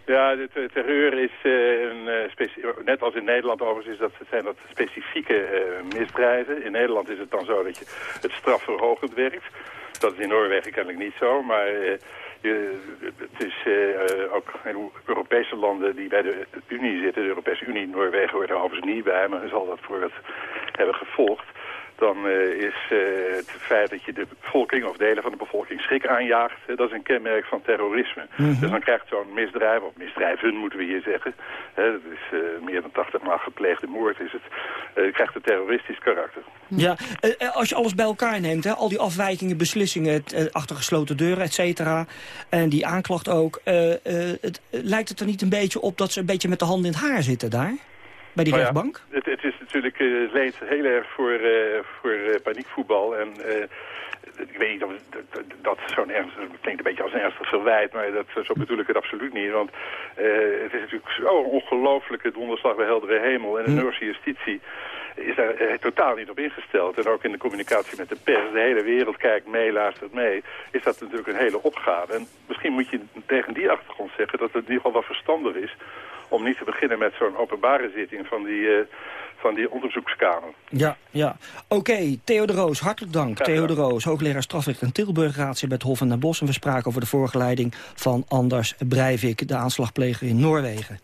Ja, de te- terreur is eh, een eh, net als in Nederland overigens is dat, zijn dat specifieke eh, misdrijven. In Nederland is het dan zo dat je het strafverhogend werkt. Dat is in Noorwegen kennelijk niet zo, maar eh, je, het is eh, ook in Europese landen die bij de Unie zitten. De Europese Unie, Noorwegen hoort er overigens niet bij, maar zal dat voor het hebben gevolgd dan eh, is eh, het feit dat je de bevolking of delen van de bevolking schrik aanjaagt, hè, dat is een kenmerk van terrorisme. Mhm. Dus dan krijgt zo'n misdrijf, of misdrijven moeten we hier zeggen, hè, dat is eh, meer dan 80 maal gepleegde moord is het, eh, krijgt een terroristisch karakter. Ja, eh, eh, als je alles bij elkaar neemt, hè, al die afwijkingen, beslissingen, eh, achter gesloten deuren, et cetera, en die aanklacht ook, eh, eh, het, eh, lijkt het er niet een beetje op dat ze een beetje met de handen in het haar zitten daar? Bij die ja, rechtbank? het, het is natuurlijk, het leent heel erg voor, eh, voor eh, paniekvoetbal. En ik weet niet of dat, dat zo'n ernstig, het klinkt een beetje als een ernstig verwijt, maar dat, zo bedoel ik het absoluut niet. Want het is natuurlijk zo'n ongelofelijke donderslag bij heldere hemel. En de Noorse justitie is daar totaal niet op ingesteld. En ook in de communicatie met de pers, de hele wereld kijkt mee, luistert mee, is dat natuurlijk een hele opgave. En misschien moet je tegen die achtergrond zeggen dat het in ieder geval wel verstandig is om niet te beginnen met zo'n openbare zitting van die, eh, van die onderzoekskamer. Ja, ja. Oké, Theo de Roos, hartelijk dank. Theo de Roos, hoogleraar strafrecht en Tilburg, raadslid bij het Hof van Den Bosch. En we spraken over de voorgeleiding van Anders Breivik, de aanslagpleger in Noorwegen.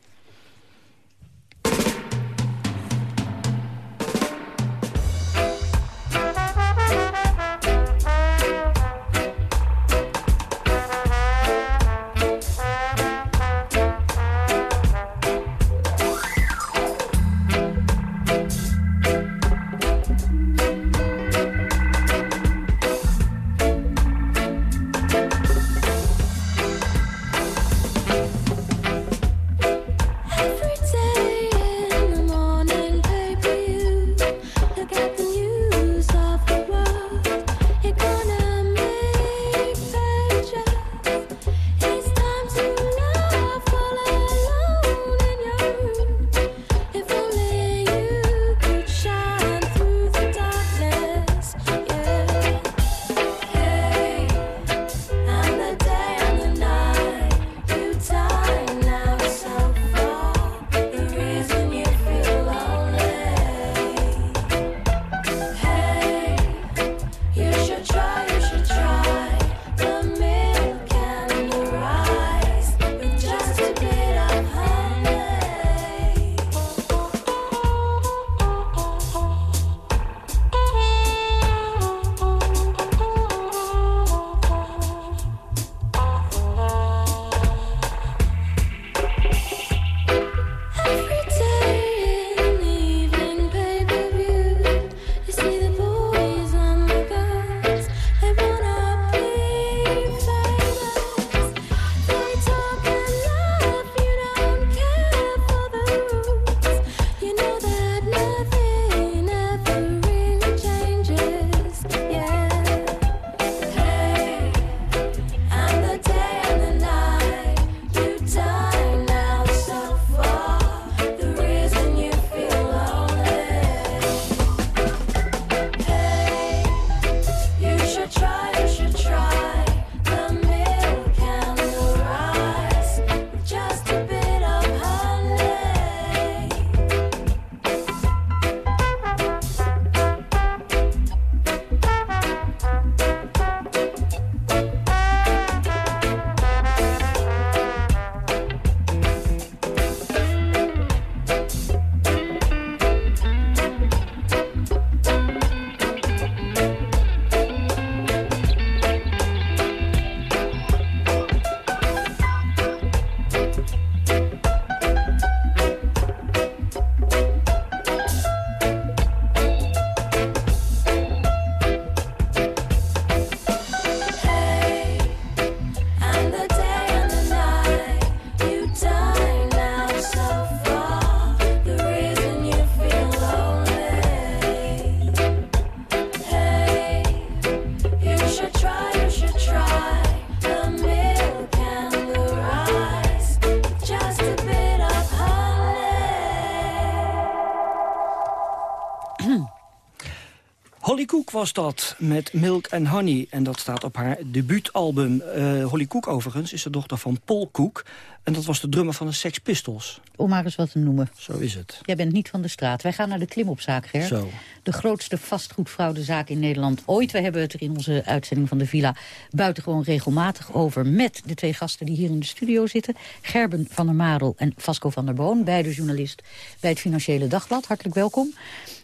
Was dat, met Milk and Honey. En dat staat op haar debuutalbum. Eh, Holly Cook overigens is de dochter van Paul Cook. En dat was de drummer van de Sex Pistols. Om maar eens wat te noemen. Zo is het. Jij bent niet van de straat. Wij gaan naar de klimopzaak, Ger. Zo. De grootste vastgoedfraudezaak in Nederland ooit. We hebben het er in onze uitzending van de Villa buitengewoon regelmatig over... met de twee gasten die hier in de studio zitten. Gerben van der Marel en Vasco van der Boon. Beide journalist bij het Financiële Dagblad. Hartelijk welkom.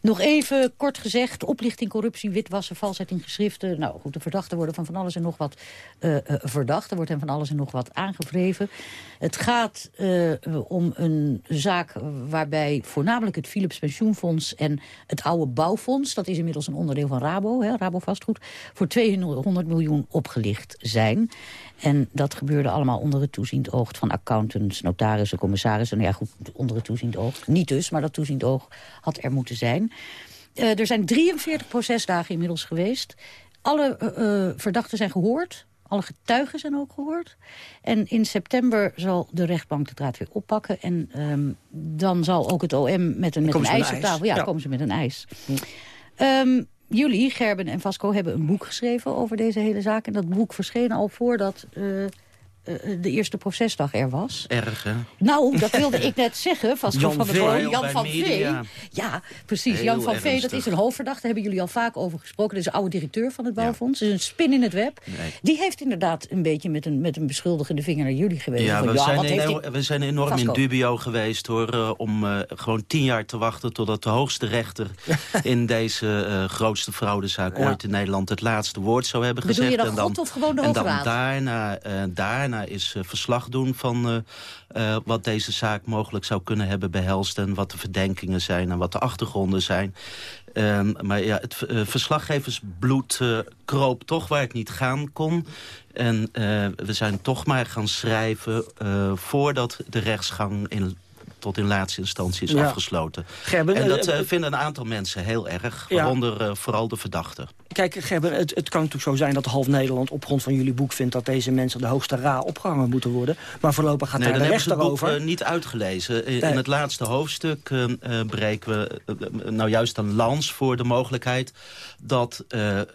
Nog even kort gezegd, oplichting, corruptie, witwassen, valsheid in geschriften. Nou goed, de verdachten worden van van alles en nog wat eh, eh, verdacht. Er wordt hen van alles en nog wat aangevreven. Het gaat eh, om een zaak waarbij voornamelijk het Philips Pensioenfonds... en het oude bouwfonds, dat is inmiddels een onderdeel van Rabo, hè, Rabo Vastgoed... voor 200 miljoen opgelicht zijn. En dat gebeurde allemaal onder het toeziend oog van accountants, notarissen, commissarissen. Nou ja, goed, onder het toeziend oog. Niet dus, maar dat toeziend oog had er moeten zijn. Eh, er zijn 43 procesdagen inmiddels geweest. Alle eh, verdachten zijn gehoord. Alle getuigen zijn ook gehoord. En in september zal de rechtbank de draad weer oppakken. En ehm, dan zal ook het OM met een, met een een op tafel. Ja, Ja. komen ze met een eis. Ehm, jullie, Gerben en Vasco, hebben een boek geschreven over deze hele zaak. En dat boek verscheen al voordat eh, de eerste procesdag er was. Erg, hè? Nou, dat wilde ik net zeggen. Vasco Jan van der V. Boon, Jan van. Vee. Ja, precies. Heel Jan van Vee, dat is een hoofdverdachte. Daar hebben jullie al vaak over gesproken. Dat is de oude directeur van het bouwfonds. Dat is een spin in het web. Nee. Die heeft inderdaad een beetje met een, met een beschuldigende vinger naar jullie gewezen. Ja, Van, we, zijn wat heeft enorm, die- we zijn enorm in dubio geweest hoor, eh, om eh, gewoon tien jaar te wachten totdat de hoogste rechter in deze eh, grootste fraudezaak Ja. ooit in Nederland het laatste woord zou hebben Bedoel je gezegd. dan God of gewoon de en dan daarna, eh, daarna is eh, verslag doen van eh, eh, wat deze zaak mogelijk zou kunnen hebben behelst en wat de verdenkingen zijn en wat de achtergronden zijn. Ehm, maar ja, het eh, verslaggeversbloed kroop toch waar het niet gaan kon. En we zijn toch maar gaan schrijven voordat de rechtsgang in, tot in laatste instantie is Ja. afgesloten. Gerben, en dat vinden een aantal mensen heel erg, Ja. waaronder vooral de verdachten. Kijk, Gerben, het, het kan natuurlijk zo zijn dat half Nederland op grond van jullie boek vindt dat deze mensen de hoogste ra opgehangen moeten worden. Maar voorlopig gaat Nee, daar de hebben ze rechter het boek over. eh, niet uitgelezen. In, Nee. in het laatste hoofdstuk eh, eh, breken we nou juist een lans voor de mogelijkheid... dat,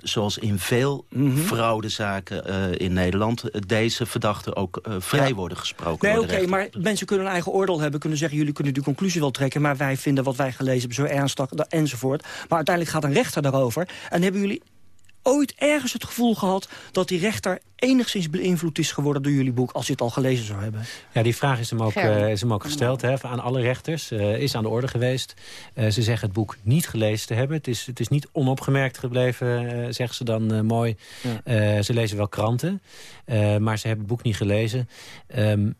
zoals in veel Mhm. fraudezaken in Nederland... deze verdachten ook vrij Ja. worden gesproken Nee, oké, maar mensen kunnen een eigen oordeel hebben. Kunnen zeggen, jullie kunnen die conclusie wel trekken... maar wij vinden wat wij gelezen hebben zo ernstig, enzovoort. Maar uiteindelijk gaat een rechter daarover. En hebben jullie ooit ergens het gevoel gehad... dat die rechter enigszins beïnvloed is geworden door jullie boek... als je het al gelezen zou hebben? Ja, die vraag is hem ook, eh, is hem ook gesteld hè, aan alle rechters. eh, is aan de orde geweest. Eh, ze zeggen het boek niet gelezen te hebben. Het is, het is niet onopgemerkt gebleven, zeggen ze dan eh, mooi. Eh, ze lezen wel kranten, eh, maar ze hebben het boek niet gelezen. Ehm,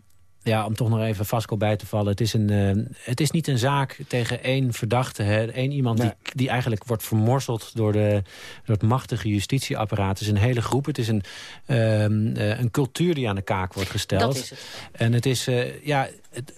ja, om toch nog even Vasco bij te vallen. Het is, een, eh, het is niet een zaak tegen één verdachte. Hè. Eén iemand die, die eigenlijk wordt vermorzeld door, de, door het machtige justitieapparaat. Het is een hele groep. Het is een, ehm, eh, een cultuur die aan de kaak wordt gesteld. Dat is het. En het is, eh, ja, het,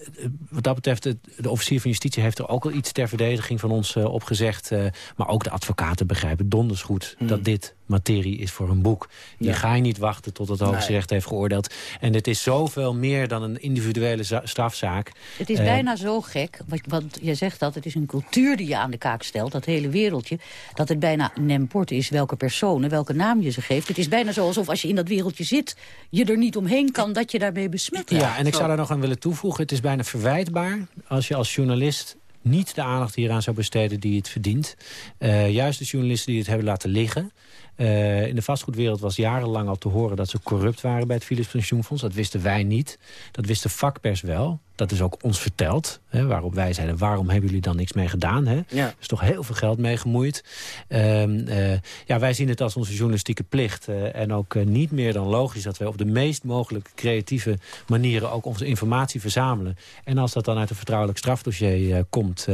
wat dat betreft, het- de officier van justitie heeft er ook al iets ter verdediging van ons eh, op gezegd. eh, maar ook de advocaten begrijpen donders goed dat dit materie is voor een boek. Je Ja. ga je niet wachten tot het hoogste Nee. recht heeft geoordeeld. En het is zoveel meer dan een individuele za- strafzaak. Het is Eh, bijna zo gek, want, want je zegt dat het is een cultuur die je aan de kaak stelt, dat hele wereldje, dat het bijna nemport is welke personen, welke naam je ze geeft. Het is bijna zo alsof als je in dat wereldje zit, je er niet omheen kan dat je daarmee besmet raakt. Ja, en ik zou daar nog aan willen toevoegen. Het is bijna verwijtbaar als je als journalist niet de aandacht hieraan zou besteden die het verdient. Eh, juist de journalisten die het hebben laten liggen. Eh, in de vastgoedwereld was jarenlang al te horen dat ze corrupt waren bij het Philips Pensioenfonds. Dat wisten wij niet. Dat wist de vakpers wel. Dat is ook ons verteld. Hè, waarop wij zeiden, waarom hebben jullie dan niks mee gedaan? Hè? Ja. Er is toch heel veel geld mee gemoeid. Ehm, eh, ja, wij zien het als onze journalistieke plicht. eh, en ook eh, niet meer dan logisch dat wij op de meest mogelijke creatieve manieren ook onze informatie verzamelen. En als dat dan uit een vertrouwelijk strafdossier komt.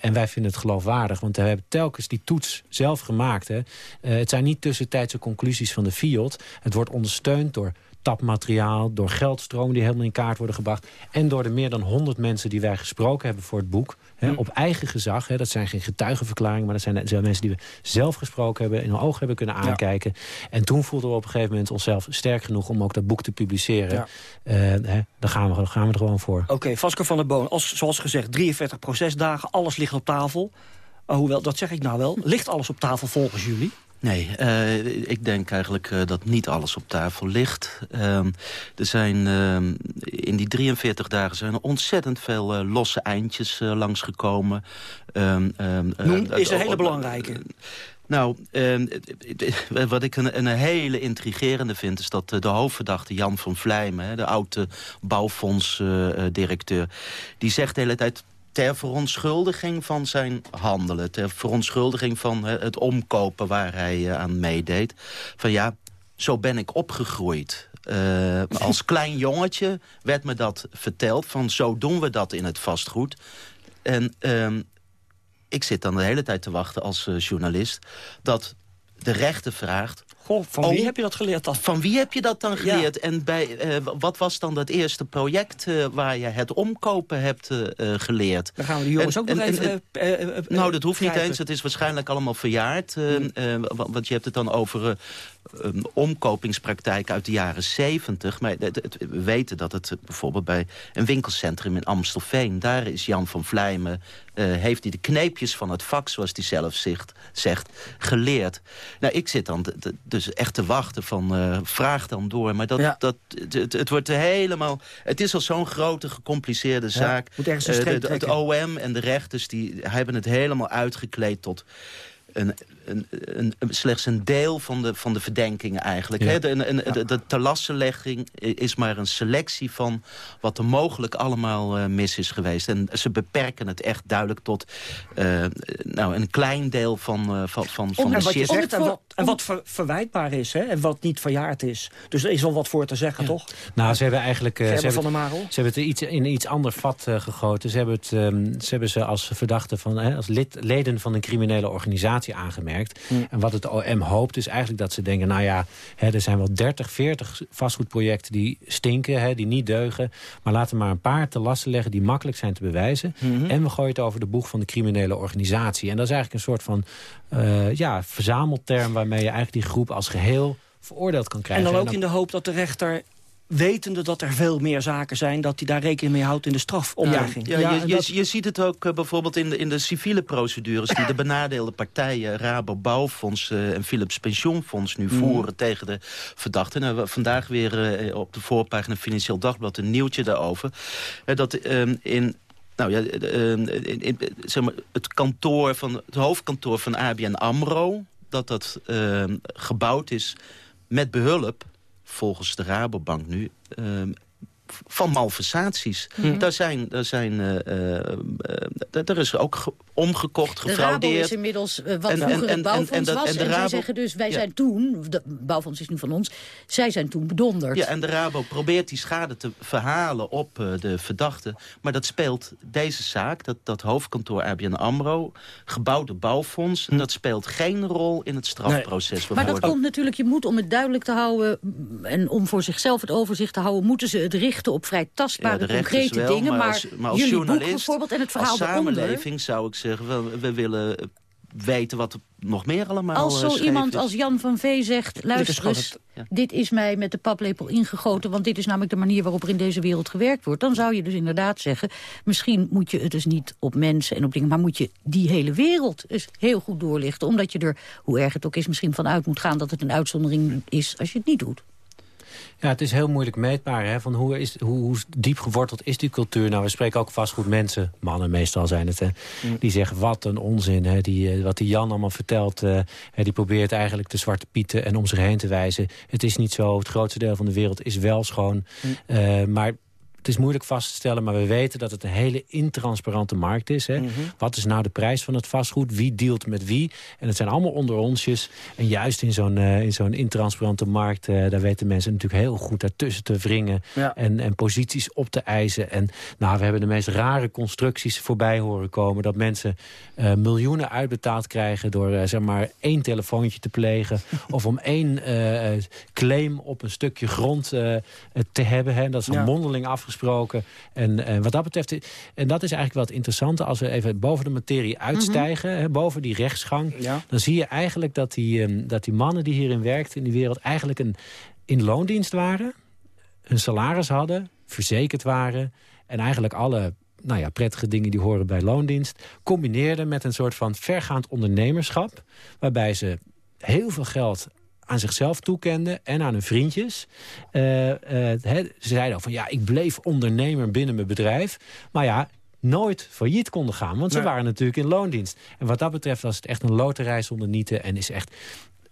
en wij vinden het geloofwaardig. Want we hebben telkens die toets zelf gemaakt. Hè. Het zijn niet tussentijdse conclusies van de FIOD. Het wordt ondersteund door tapmateriaal, door geldstromen die helemaal in kaart worden gebracht... en door de meer dan 100 mensen die wij gesproken hebben voor het boek... Hè, op eigen gezag, hè, dat zijn geen getuigenverklaringen... maar dat zijn, dat zijn mensen die we zelf gesproken hebben... in hun oog hebben kunnen aankijken. En toen voelden we op een gegeven moment onszelf sterk genoeg... om ook dat boek te publiceren. Ja. Eh, hè, daar, gaan we, daar gaan we er gewoon voor. Oké, Vasco van der Boon, als, zoals gezegd, 43 procesdagen, alles ligt op tafel. Uh, hoewel, dat zeg ik nou wel. Ligt alles op tafel volgens jullie? Nee, eh, ik denk eigenlijk eh, dat niet alles op tafel ligt. Ehm, er zijn ehm, in die 43 dagen zijn er ontzettend veel eh, losse eindjes eh, langsgekomen. Ehm, eh, Noem, is een eh, hele eh, belangrijke. Nou, wat ik een, een hele intrigerende vind... is dat eh, de hoofdverdachte Jan van Vlijmen... de oude bouwfondsdirecteur... die zegt de hele tijd ter verontschuldiging van zijn handelen... ter verontschuldiging van het omkopen waar hij eh, aan meedeed... van ja, zo ben ik opgegroeid. Eh, als klein jongetje werd me dat verteld... van zo doen we dat in het vastgoed. En ehm, ik zit dan de hele tijd te wachten als eh, journalist... dat de rechter vraagt... Goh, van wie heb je dat geleerd dan? Van wie heb je dat dan Ja. geleerd? En bij, eh, wat was dan dat eerste project eh, waar je het omkopen hebt eh, geleerd? Dan gaan we die jongens En- ook nog en- even... en- nou, dat hoeft niet eens. Het is waarschijnlijk allemaal verjaard. wa- want je hebt het dan over een omkopingspraktijk uit de jaren 70. Maar het- het- we weten dat het bijvoorbeeld bij een winkelcentrum in Amstelveen... daar is Jan van Vlijmen, eh, heeft hij de kneepjes van het vak... zoals hij zelf zegt, zegt geleerd. Nou, ik zit dan dus echt te wachten van... eh, vraag dan door. Maar dat, dat, het, wordt helemaal... Het is al zo'n grote, gecompliceerde zaak. moet ergens een Eh, de- de- het. OM en de rechters die hebben het helemaal uitgekleed tot... Een, een, slechts een deel van de, van de verdenkingen eigenlijk. Ja. Hè? De, een- een- de, is maar een selectie van wat er mogelijk allemaal eh, mis is geweest. En ze beperken het echt duidelijk tot eh, nou, een klein deel van, eh, van, van, van en de wat je shit. zegt, en wat, en wat ver- verwijtbaar is, hè, en wat niet verjaard is. Dus er is wel wat voor te zeggen, toch? Nou, ze hebben eigenlijk... ze hebben, van Marel? Ze hebben het iets, in iets ander vat gegoten. Ze hebben, het, ehm, ze hebben ze als verdachten van, hè, als lid, leden van een criminele organisatie aangemerkt. En wat het OM hoopt is eigenlijk dat ze denken... nou ja, hè, er zijn wel 30, 40 vastgoedprojecten die stinken, hè, die niet deugen. Maar laten we maar een paar te lasten leggen die makkelijk zijn te bewijzen. En we gooien het over de boeg van de criminele organisatie. En dat is eigenlijk een soort van eh, ja, verzamelterm... waarmee je eigenlijk die groep als geheel veroordeeld kan En krijgen. dan ook in de hoop dat de rechter wetende dat er veel meer zaken zijn... dat hij daar rekening mee houdt in de strafoplegging. Ja, je, je, je ziet het ook eh, bijvoorbeeld in de, in de civiele procedures... die de benadeelde partijen, Rabo Bouwfonds eh, en Philips Pensioenfonds... nu Mm. voeren tegen de verdachten. En we vandaag weer eh, op de voorpagina Financieel Dagblad een nieuwtje daarover. Dat ehm, in... Nou ja, eh, in, in, zeg maar, het kantoor van het hoofdkantoor van ABN AMRO... dat dat ehm, gebouwd is met behulp, volgens de Rabobank nu... van malversaties. Mhm. Daar zijn, daar zijn, eh, eh, eh, er is ook ge- omgekocht, De Rabo gefraudeerd. is inmiddels wat En- vroeger en- het bouwfonds en- en dat- was. en zij zeggen dus, wij Ja. zijn toen... De bouwfonds is nu van ons. Zij zijn toen bedonderd. Ja, en de Rabo probeert die schade te verhalen op de verdachte. Maar dat speelt deze zaak, dat, dat hoofdkantoor ABN AMRO... gebouwde bouwfonds, dat speelt geen rol in het strafproces. Maar dat komt natuurlijk, je moet om het duidelijk te houden... en om voor zichzelf het overzicht te houden... moeten ze het richten op vrij tastbare, Ja, concrete wel, dingen. maar als, maar als jullie journalist, boek bijvoorbeeld en het verhaal als samenleving zou ik zeggen... we, we willen eh, weten wat er nog meer allemaal Als eh, zo iemand is. als Jan van Vee zegt... luister eens, dit is mij met de paplepel ingegoten... want dit is namelijk de manier waarop er in deze wereld gewerkt wordt... dan zou je dus inderdaad zeggen... misschien moet je het dus niet op mensen en op dingen... maar moet je die hele wereld eens heel goed doorlichten. Omdat je er, hoe erg het ook is, misschien vanuit moet gaan... dat het een uitzondering is als je het niet doet. Ja, het is heel moeilijk meetbaar. Hè? Van hoe, is, hoe, hoe diep geworteld is die cultuur? Nou, we spreken ook vastgoed mensen, mannen meestal zijn het... Hè, die zeggen, wat een onzin. Hè? Die, eh, wat die Jan allemaal vertelt, eh, hè, die probeert eigenlijk de zwarte pieten... en om zich heen te wijzen. Het is niet zo, het grootste deel van de wereld is wel schoon. Eh, maar het is moeilijk vast te stellen, maar we weten dat het een hele intransparante markt is. Hè? Wat is nou de prijs van het vastgoed? Wie dealt met wie? En het zijn allemaal onder onsjes. En juist in zo'n eh, in zo'n intransparante markt... eh, daar weten mensen natuurlijk heel goed daartussen te wringen... Ja. En, en posities op te eisen. En nou, we hebben de meest rare constructies voorbij horen komen... dat mensen eh, miljoenen uitbetaald krijgen... door zeg maar één telefoontje te plegen... of om één claim op een stukje grond te hebben. Hè? Dat is Ja. mondeling afgesproken. En eh, wat dat betreft, en dat is eigenlijk wel het interessante... als we even boven de materie uitstijgen, hè, boven die rechtsgang... Ja. dan zie je eigenlijk dat die, ehm, dat die mannen die hierin werkten in die wereld... eigenlijk een, in loondienst waren, hun salaris hadden, verzekerd waren... en eigenlijk alle nou ja, prettige dingen die horen bij loondienst... combineerden met een soort van vergaand ondernemerschap... waarbij ze heel veel geld aan zichzelf toekenden en aan hun vriendjes. Eh, eh, ze zeiden ook van ja, ik bleef ondernemer binnen mijn bedrijf. Maar ja, nooit failliet konden gaan, want ze Nee. waren natuurlijk in loondienst. En wat dat betreft was het echt een loterij zonder nieten... en is echt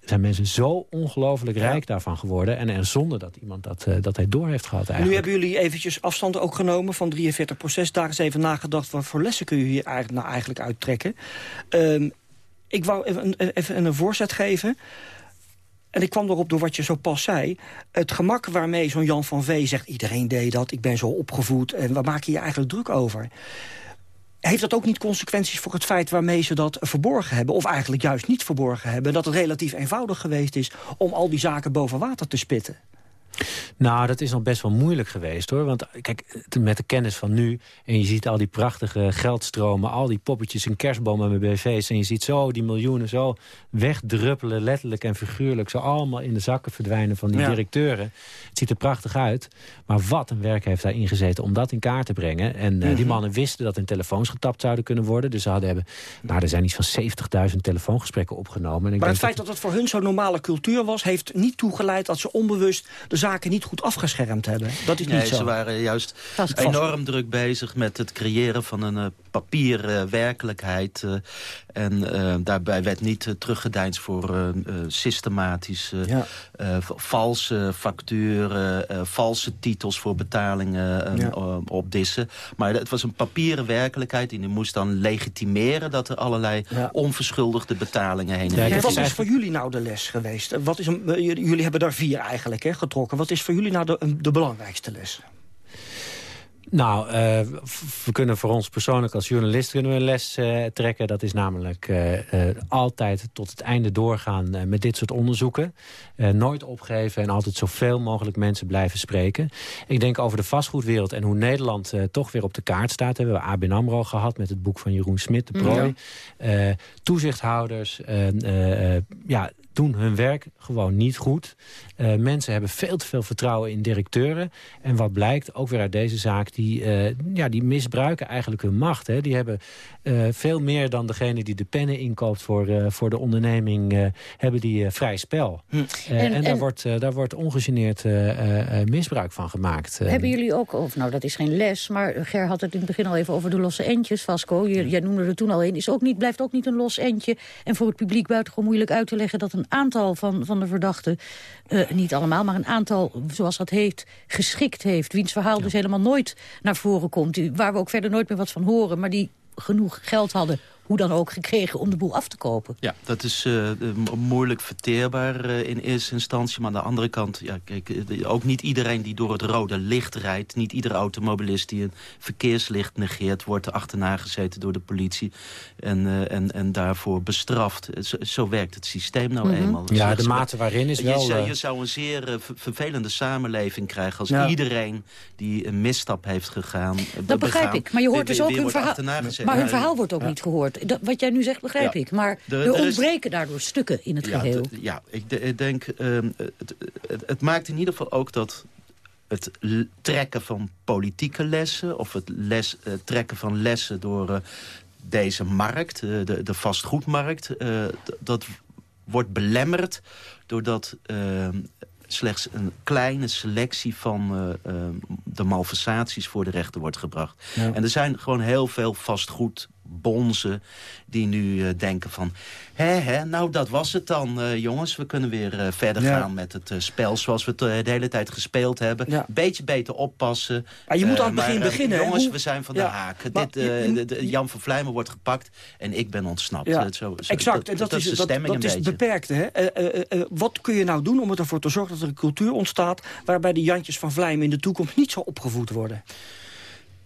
zijn mensen zo ongelooflijk rijk daarvan geworden. En, en zonder dat iemand dat, eh, dat hij door heeft gehad Nu eigenlijk. hebben jullie eventjes afstand ook genomen van 43 proces. Daar is even nagedacht, wat voor lessen kun je hier eigenlijk, nou eigenlijk uittrekken. Ehm, ik wou even, even een voorzet geven. En ik kwam erop door wat je zo pas zei. Het gemak waarmee zo'n Jan van Vee zegt... iedereen deed dat, ik ben zo opgevoed... en waar maak je je eigenlijk druk over? Heeft dat ook niet consequenties voor het feit waarmee ze dat verborgen hebben? Of eigenlijk juist niet verborgen hebben? Dat het relatief eenvoudig geweest is om al die zaken boven water te spitten? Nou, dat is nog best wel moeilijk geweest, hoor. Want kijk, met de kennis van nu... en je ziet al die prachtige geldstromen... al die poppetjes en kerstbomen met BV's... en je ziet zo die miljoenen zo wegdruppelen... letterlijk en figuurlijk, zo allemaal in de zakken verdwijnen van die Ja. directeuren. Het ziet er prachtig uit. Maar wat een werk heeft daarin gezeten om dat in kaart te brengen. En eh, die Mhm. mannen wisten dat hun telefoons getapt zouden kunnen worden. Dus ze hadden hebben... Nou, er zijn iets van 70.000 telefoongesprekken opgenomen. En ik Maar het feit dat het voor hun zo'n normale cultuur was... heeft niet toegeleid dat ze onbewust de zaken niet goed afgeschermd hebben. Dat is Nee, niet zo. ze waren juist Vast- enorm druk bezig met het creëren van een eh, papieren werkelijkheid. eh, en eh, daarbij werd niet teruggedeinsd voor systematisch ja. valse facturen, valse titels voor betalingen Ja. op dissen. Maar het was een papieren werkelijkheid en die moest dan legitimeren dat er allerlei onverschuldigde betalingen heen en wat is voor jullie nou de les geweest? Wat is een, eh, jullie jullie hebben daar vier eigenlijk hè, getrokken. Wat is voor jullie nou de, de belangrijkste les? Nou, uh, we kunnen voor ons persoonlijk als journalist kunnen we een les uh, trekken. Dat is namelijk uh, altijd tot het einde doorgaan met dit soort onderzoeken. nooit opgeven en altijd zoveel mogelijk mensen blijven spreken. Ik denk over de vastgoedwereld en hoe Nederland toch weer op de kaart staat. We hebben ABN AMRO gehad met het boek van Jeroen Smit, de prooi. Ja. toezichthouders, ja, doen hun werk gewoon niet goed. Uh, mensen hebben veel te veel vertrouwen in directeuren. En wat blijkt, ook weer uit deze zaak... die, uh, ja, die misbruiken eigenlijk hun macht. Hè. Die hebben uh, veel meer dan degene die de pennen inkoopt... voor, voor de onderneming, hebben die vrij spel. Hm. En, en, en, daar, wordt, daar wordt ongegeneerd misbruik van gemaakt. Hebben jullie ook, of nou dat is geen les... maar Ger had het in het begin al even over de losse endjes, Vasco. Je, jij noemde er toen al een. Is ook niet, blijft ook niet een los endje. En voor het publiek buitengewoon moeilijk uit te leggen... dat een aantal van, van de verdachten, uh, niet allemaal... maar een aantal, zoals dat heet, geschikt heeft. Wiens verhaal ja. dus helemaal nooit naar voren komt. Waar we ook verder nooit meer wat van horen. Maar die genoeg geld hadden hoe dan ook gekregen om de boel af te kopen. Ja, dat is uh, moeilijk verteerbaar uh, in eerste instantie. Maar aan de andere kant, ja, kijk, ook niet iedereen die door het rode licht rijdt... niet iedere automobilist die een verkeerslicht negeert... wordt er achterna gezeten door de politie en, uh, en, en daarvoor bestraft. Zo, zo werkt het systeem nou mm -hmm. eenmaal. Ja, de mate waarin is wel... Je, je zou een zeer vervelende samenleving krijgen... als ja. iedereen die een misstap heeft gegaan... Dat begrijp ik, maar je hoort dus ook hun verhaal... Maar hun verhaal wordt ook ja. niet gehoord. Dat, wat jij nu zegt, begrijp Ja. ik. Maar Er- is- ontbreken daardoor stukken in het ja, geheel. Ja, ik, de- ik denk, ehm, het, het, het maakt in ieder geval ook dat het trekken van politieke lessen... of het les, eh, trekken van lessen door eh, deze markt, eh, de, de vastgoedmarkt... eh, dat wordt belemmerd doordat ehm, slechts een kleine selectie van eh, ehm, de malversaties voor de rechter wordt gebracht. Ja. En er zijn gewoon heel veel vastgoedbonzen die nu eh, denken van... Hè, hè, nou, dat was het dan, eh, jongens. We kunnen weer eh, verder Ja. gaan met het spel zoals we het de hele tijd gespeeld hebben. Beetje beter oppassen. Maar je moet aan het begin maar, beginnen? Jongens, Hoe- we zijn van Ja. de haak. Maar Dit, je- de- de- Jan van Vlijmen wordt gepakt en ik ben ontsnapt. Ja, zo, zo- exact. en dat, is, de dat, stemming dat een is beperkte. Hè? Wat kun je nou doen om ervoor te zorgen dat er een cultuur ontstaat... waarbij de Jantjes van Vlijmen in de toekomst niet zo opgevoed worden?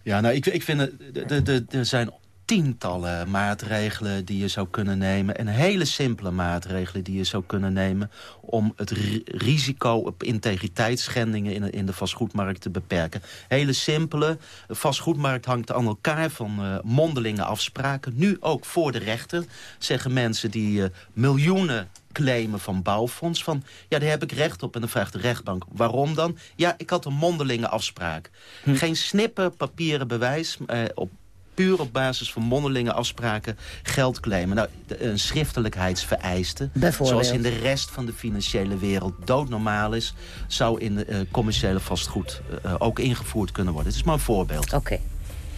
Ja, nou, ik, ik vind het, de- de- de- er zijn tientallen maatregelen die je zou kunnen nemen. En hele simpele maatregelen die je zou kunnen nemen... om het ri- risico op integriteitsschendingen in de, in de vastgoedmarkt te beperken. Hele simpele. De vastgoedmarkt hangt aan elkaar van eh, mondelinge afspraken. Nu ook voor de rechter zeggen mensen die eh, miljoenen claimen van bouwfonds. Van, ja, daar heb ik recht op. En dan vraagt de rechtbank, waarom dan? Ja, ik had een mondelinge afspraak. Geen snippen papieren bewijs, eh, op, puur op basis van mondelinge afspraken geld claimen. Nou, een schriftelijkheidsvereiste, zoals in de rest van de financiële wereld doodnormaal is, zou in de eh, commerciële vastgoed eh, ook ingevoerd kunnen worden. Het is maar een voorbeeld. Oké.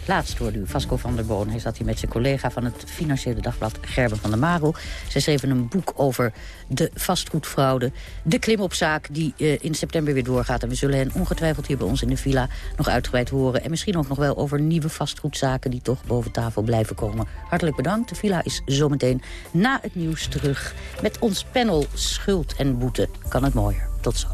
Laatst hoorde u Vasco van der Boon. Hij zat hier met zijn collega van het Financiële Dagblad Gerben van der Marel. Zij schreven een boek over de vastgoedfraude. De klimopzaak die eh, in september weer doorgaat. En we zullen hen ongetwijfeld hier bij ons in de villa nog uitgebreid horen. En misschien ook nog wel over nieuwe vastgoedzaken die toch boven tafel blijven komen. Hartelijk bedankt. De villa is zometeen na het nieuws terug. Met ons panel Schuld en Boete. Kan het mooier. Tot zo.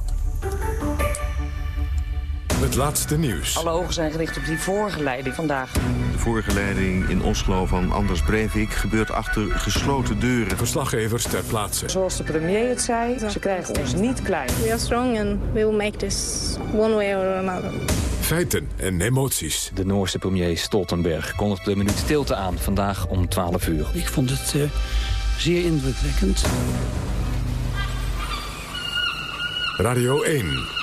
Het laatste nieuws. Alle ogen zijn gericht op die voorgeleiding vandaag. De voorgeleiding in Oslo van Anders Breivik gebeurt achter gesloten deuren. Verslaggevers ter plaatse. Zoals de premier het zei, ze krijgen ons niet klein. We are strong and we will make this one way or another. Feiten en emoties. De Noorse premier Stoltenberg kondigt de minuut stilte aan, vandaag om 12 uur. Ik vond het uh, zeer indrukwekkend. Radio 1.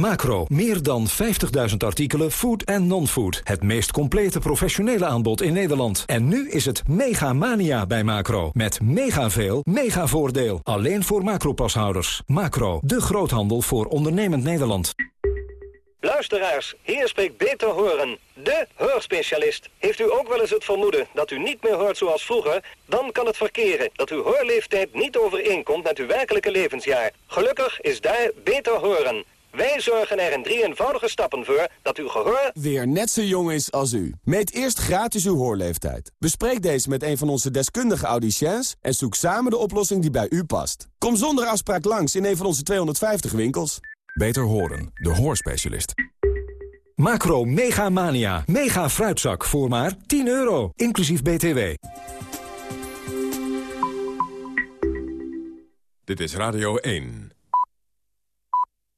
Macro, meer dan 50.000 artikelen, food en non-food. Het meest complete professionele aanbod in Nederland. En nu is het mega mania bij Macro. Met mega veel, mega voordeel. Alleen voor Macro-pashouders. Macro, de groothandel voor ondernemend Nederland. Luisteraars, hier spreekt Beter Horen, de hoorspecialist. Heeft u ook wel eens het vermoeden dat u niet meer hoort zoals vroeger? Dan kan het verkeren dat uw hoorleeftijd niet overeenkomt met uw werkelijke levensjaar. Gelukkig is daar Beter Horen. Wij zorgen er in drie eenvoudige stappen voor dat uw gehoor... weer net zo jong is als u. Meet eerst gratis uw hoorleeftijd. Bespreek deze met een van onze deskundige audiciëns... en zoek samen de oplossing die bij u past. Kom zonder afspraak langs in een van onze 250 winkels. Beter Horen, de hoorspecialist. Macro Mega Mania. Mega fruitzak voor maar 10 euro, inclusief BTW. Dit is Radio 1.